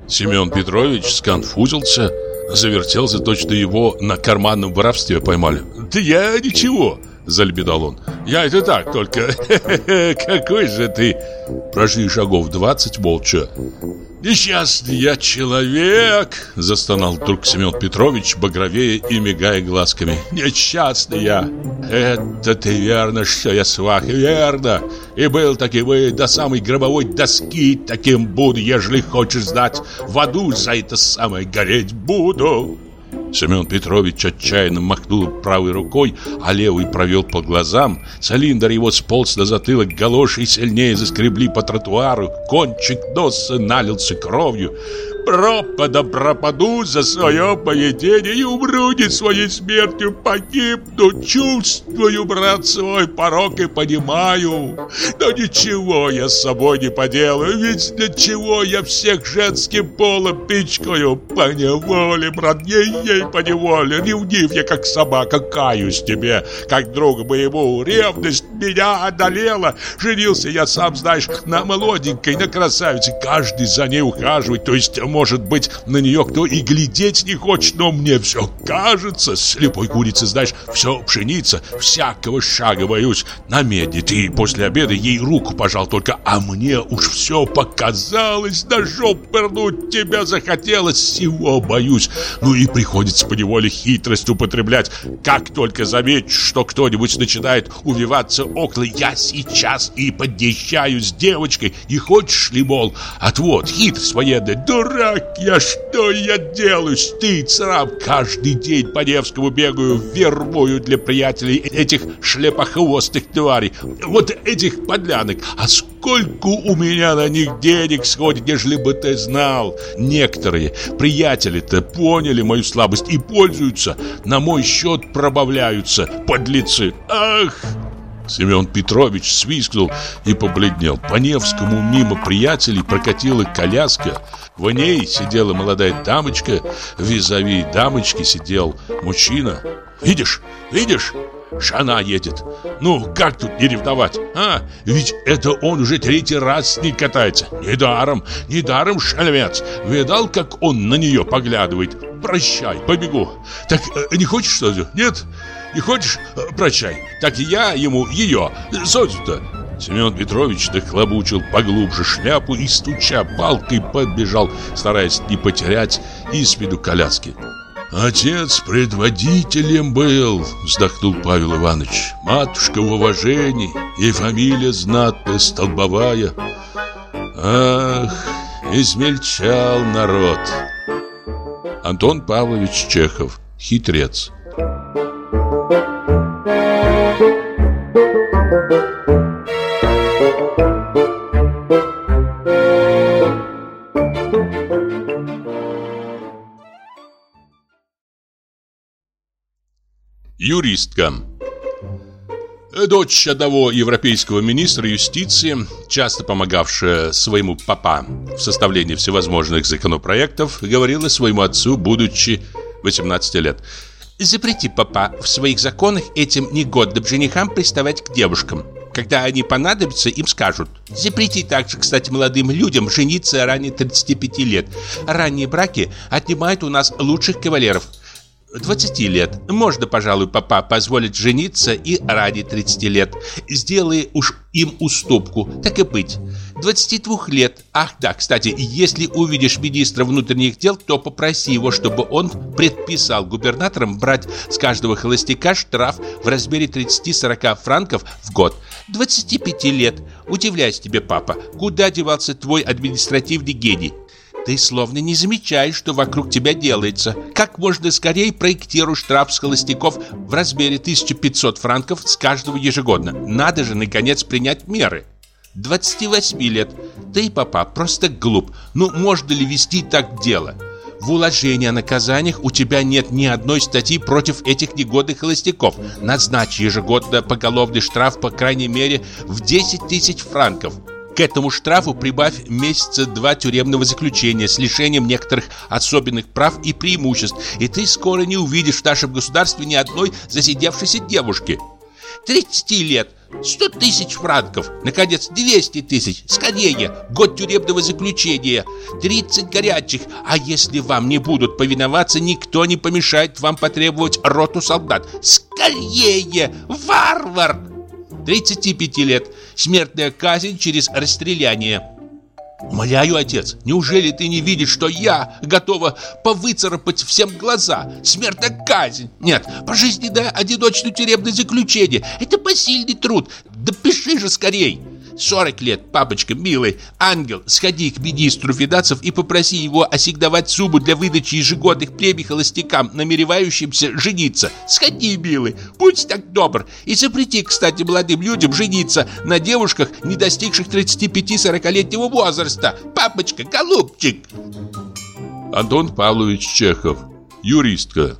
Семен Петрович сконфузился, завертелся, точно его на карманном воровстве поймали. «Да я ничего!» – залебедал он. «Я это так, только... Какой же ты...» Прошли шагов двадцать молча. «Несчастный я человек!» Застонал вдруг Семен Петрович, багровее и мигая глазками. «Несчастный я! Это ты верно, что я свах, верно! И был таки вы до самой гробовой доски таким буду, ежели хочешь знать. В аду за это самое гореть буду!» Семен Петрович отчаянно махнул правой рукой, а левый провел по глазам. Цилиндр его сполз на затылок, галоши сильнее заскребли по тротуару, кончик носа налился кровью. Пропада пропаду за свое поведение и умру не своей смертью, погибну, чувствую, брат, свой порог и понимаю. Но ничего я с собой не поделаю, ведь для чего я всех женским полом пичкаю? По неволе, брат, ей-ей по неволе, ревнив я, как собака, каюсь тебе, как друг моему, ревность меня одолела. Женился я, сам знаешь, на молоденькой, на красавице, каждый за ней ухаживает, то есть может быть, на нее кто и глядеть не хочет, но мне все кажется. Слепой курицы, знаешь, все пшеница, всякого шага боюсь. На медне ты после обеда ей руку пожал только, а мне уж все показалось, на жоп пырнуть тебя захотелось, всего боюсь. Ну и приходится по неволе хитрость употреблять. Как только заметишь, что кто-нибудь начинает увиваться около, я сейчас и подъезжаю с девочкой, и хочешь ли, мол, отвод, хитрость военная, дура, Дурак я, что я делаю? Стыд, срам. Каждый день по Невскому бегаю, вербую для приятелей этих шлепохвостых тварей. Вот этих подлянок. А сколько у меня на них денег сходит, ежели бы ты знал. Некоторые приятели-то поняли мою слабость и пользуются. На мой счет пробавляются, подлецы. Ах! Семен Петрович свистнул и побледнел. По Невскому мимо приятелей прокатила коляска. В ней сидела молодая дамочка, визави дамочки сидел мужчина. «Видишь, видишь?» Жена едет. Ну, как тут не ревновать, а? Ведь это он уже третий раз с ней катается. Недаром, недаром шальвец. Видал, как он на нее поглядывает? Прощай, побегу. Так э, не хочешь что ли? Нет? Не хочешь? Э, прощай. Так я ему ее, Зодю-то. Семен Петрович дохлобучил поглубже шляпу и, стуча палкой, побежал, стараясь не потерять из виду коляски. «Отец предводителем был», — вздохнул Павел Иванович. «Матушка в уважении и фамилия знатная, столбовая. Ах, измельчал народ». Антон Павлович Чехов, хитрец. Юристка Дочь одного европейского министра юстиции, часто помогавшая своему папа в составлении всевозможных законопроектов, говорила своему отцу, будучи 18 лет «Запрети, папа, в своих законах этим негодным женихам приставать к девушкам. Когда они понадобятся, им скажут. Запрети также, кстати, молодым людям жениться ранее 35 лет. Ранние браки отнимают у нас лучших кавалеров». 20 лет. Можно, пожалуй, папа позволить жениться и ради 30 лет. Сделай уж им уступку, так и быть. 22 лет. Ах да, кстати, если увидишь министра внутренних дел, то попроси его, чтобы он предписал губернаторам брать с каждого холостяка штраф в размере 30-40 франков в год. 25 лет. Удивляюсь тебе, папа, куда девался твой административный гений? Ты словно не замечаешь, что вокруг тебя делается. Как можно скорее проектируй штраф с холостяков в размере 1500 франков с каждого ежегодно. Надо же, наконец, принять меры. 28 лет. Ты, папа, просто глуп. Ну, можно ли вести так дело? В уложении о наказаниях у тебя нет ни одной статьи против этих негодных холостяков. Назначь ежегодно поголовный штраф, по крайней мере, в 10 тысяч франков. К этому штрафу прибавь месяца два тюремного заключения с лишением некоторых особенных прав и преимуществ, и ты скоро не увидишь в нашем государстве ни одной засидевшейся девушки. 30 лет, 100 тысяч франков, наконец 200 тысяч, скорее, год тюремного заключения, 30 горячих, а если вам не будут повиноваться, никто не помешает вам потребовать роту солдат. Скорее, варвар! 35 лет. Смертная казнь через расстреляние. Умоляю, отец, неужели ты не видишь, что я готова повыцарапать всем глаза? Смертная казнь. Нет, пожизненное одиночное тюремное заключение. Это посильный труд. Да пиши же скорей. 40 лет, папочка, милый, ангел, сходи к министру финансов и попроси его ассигновать сумму для выдачи ежегодных премий холостякам, намеревающимся жениться. Сходи, милый, будь так добр. И запрети, кстати, молодым людям жениться на девушках, не достигших 35-40-летнего возраста. Папочка, голубчик. Антон Павлович Чехов, юристка,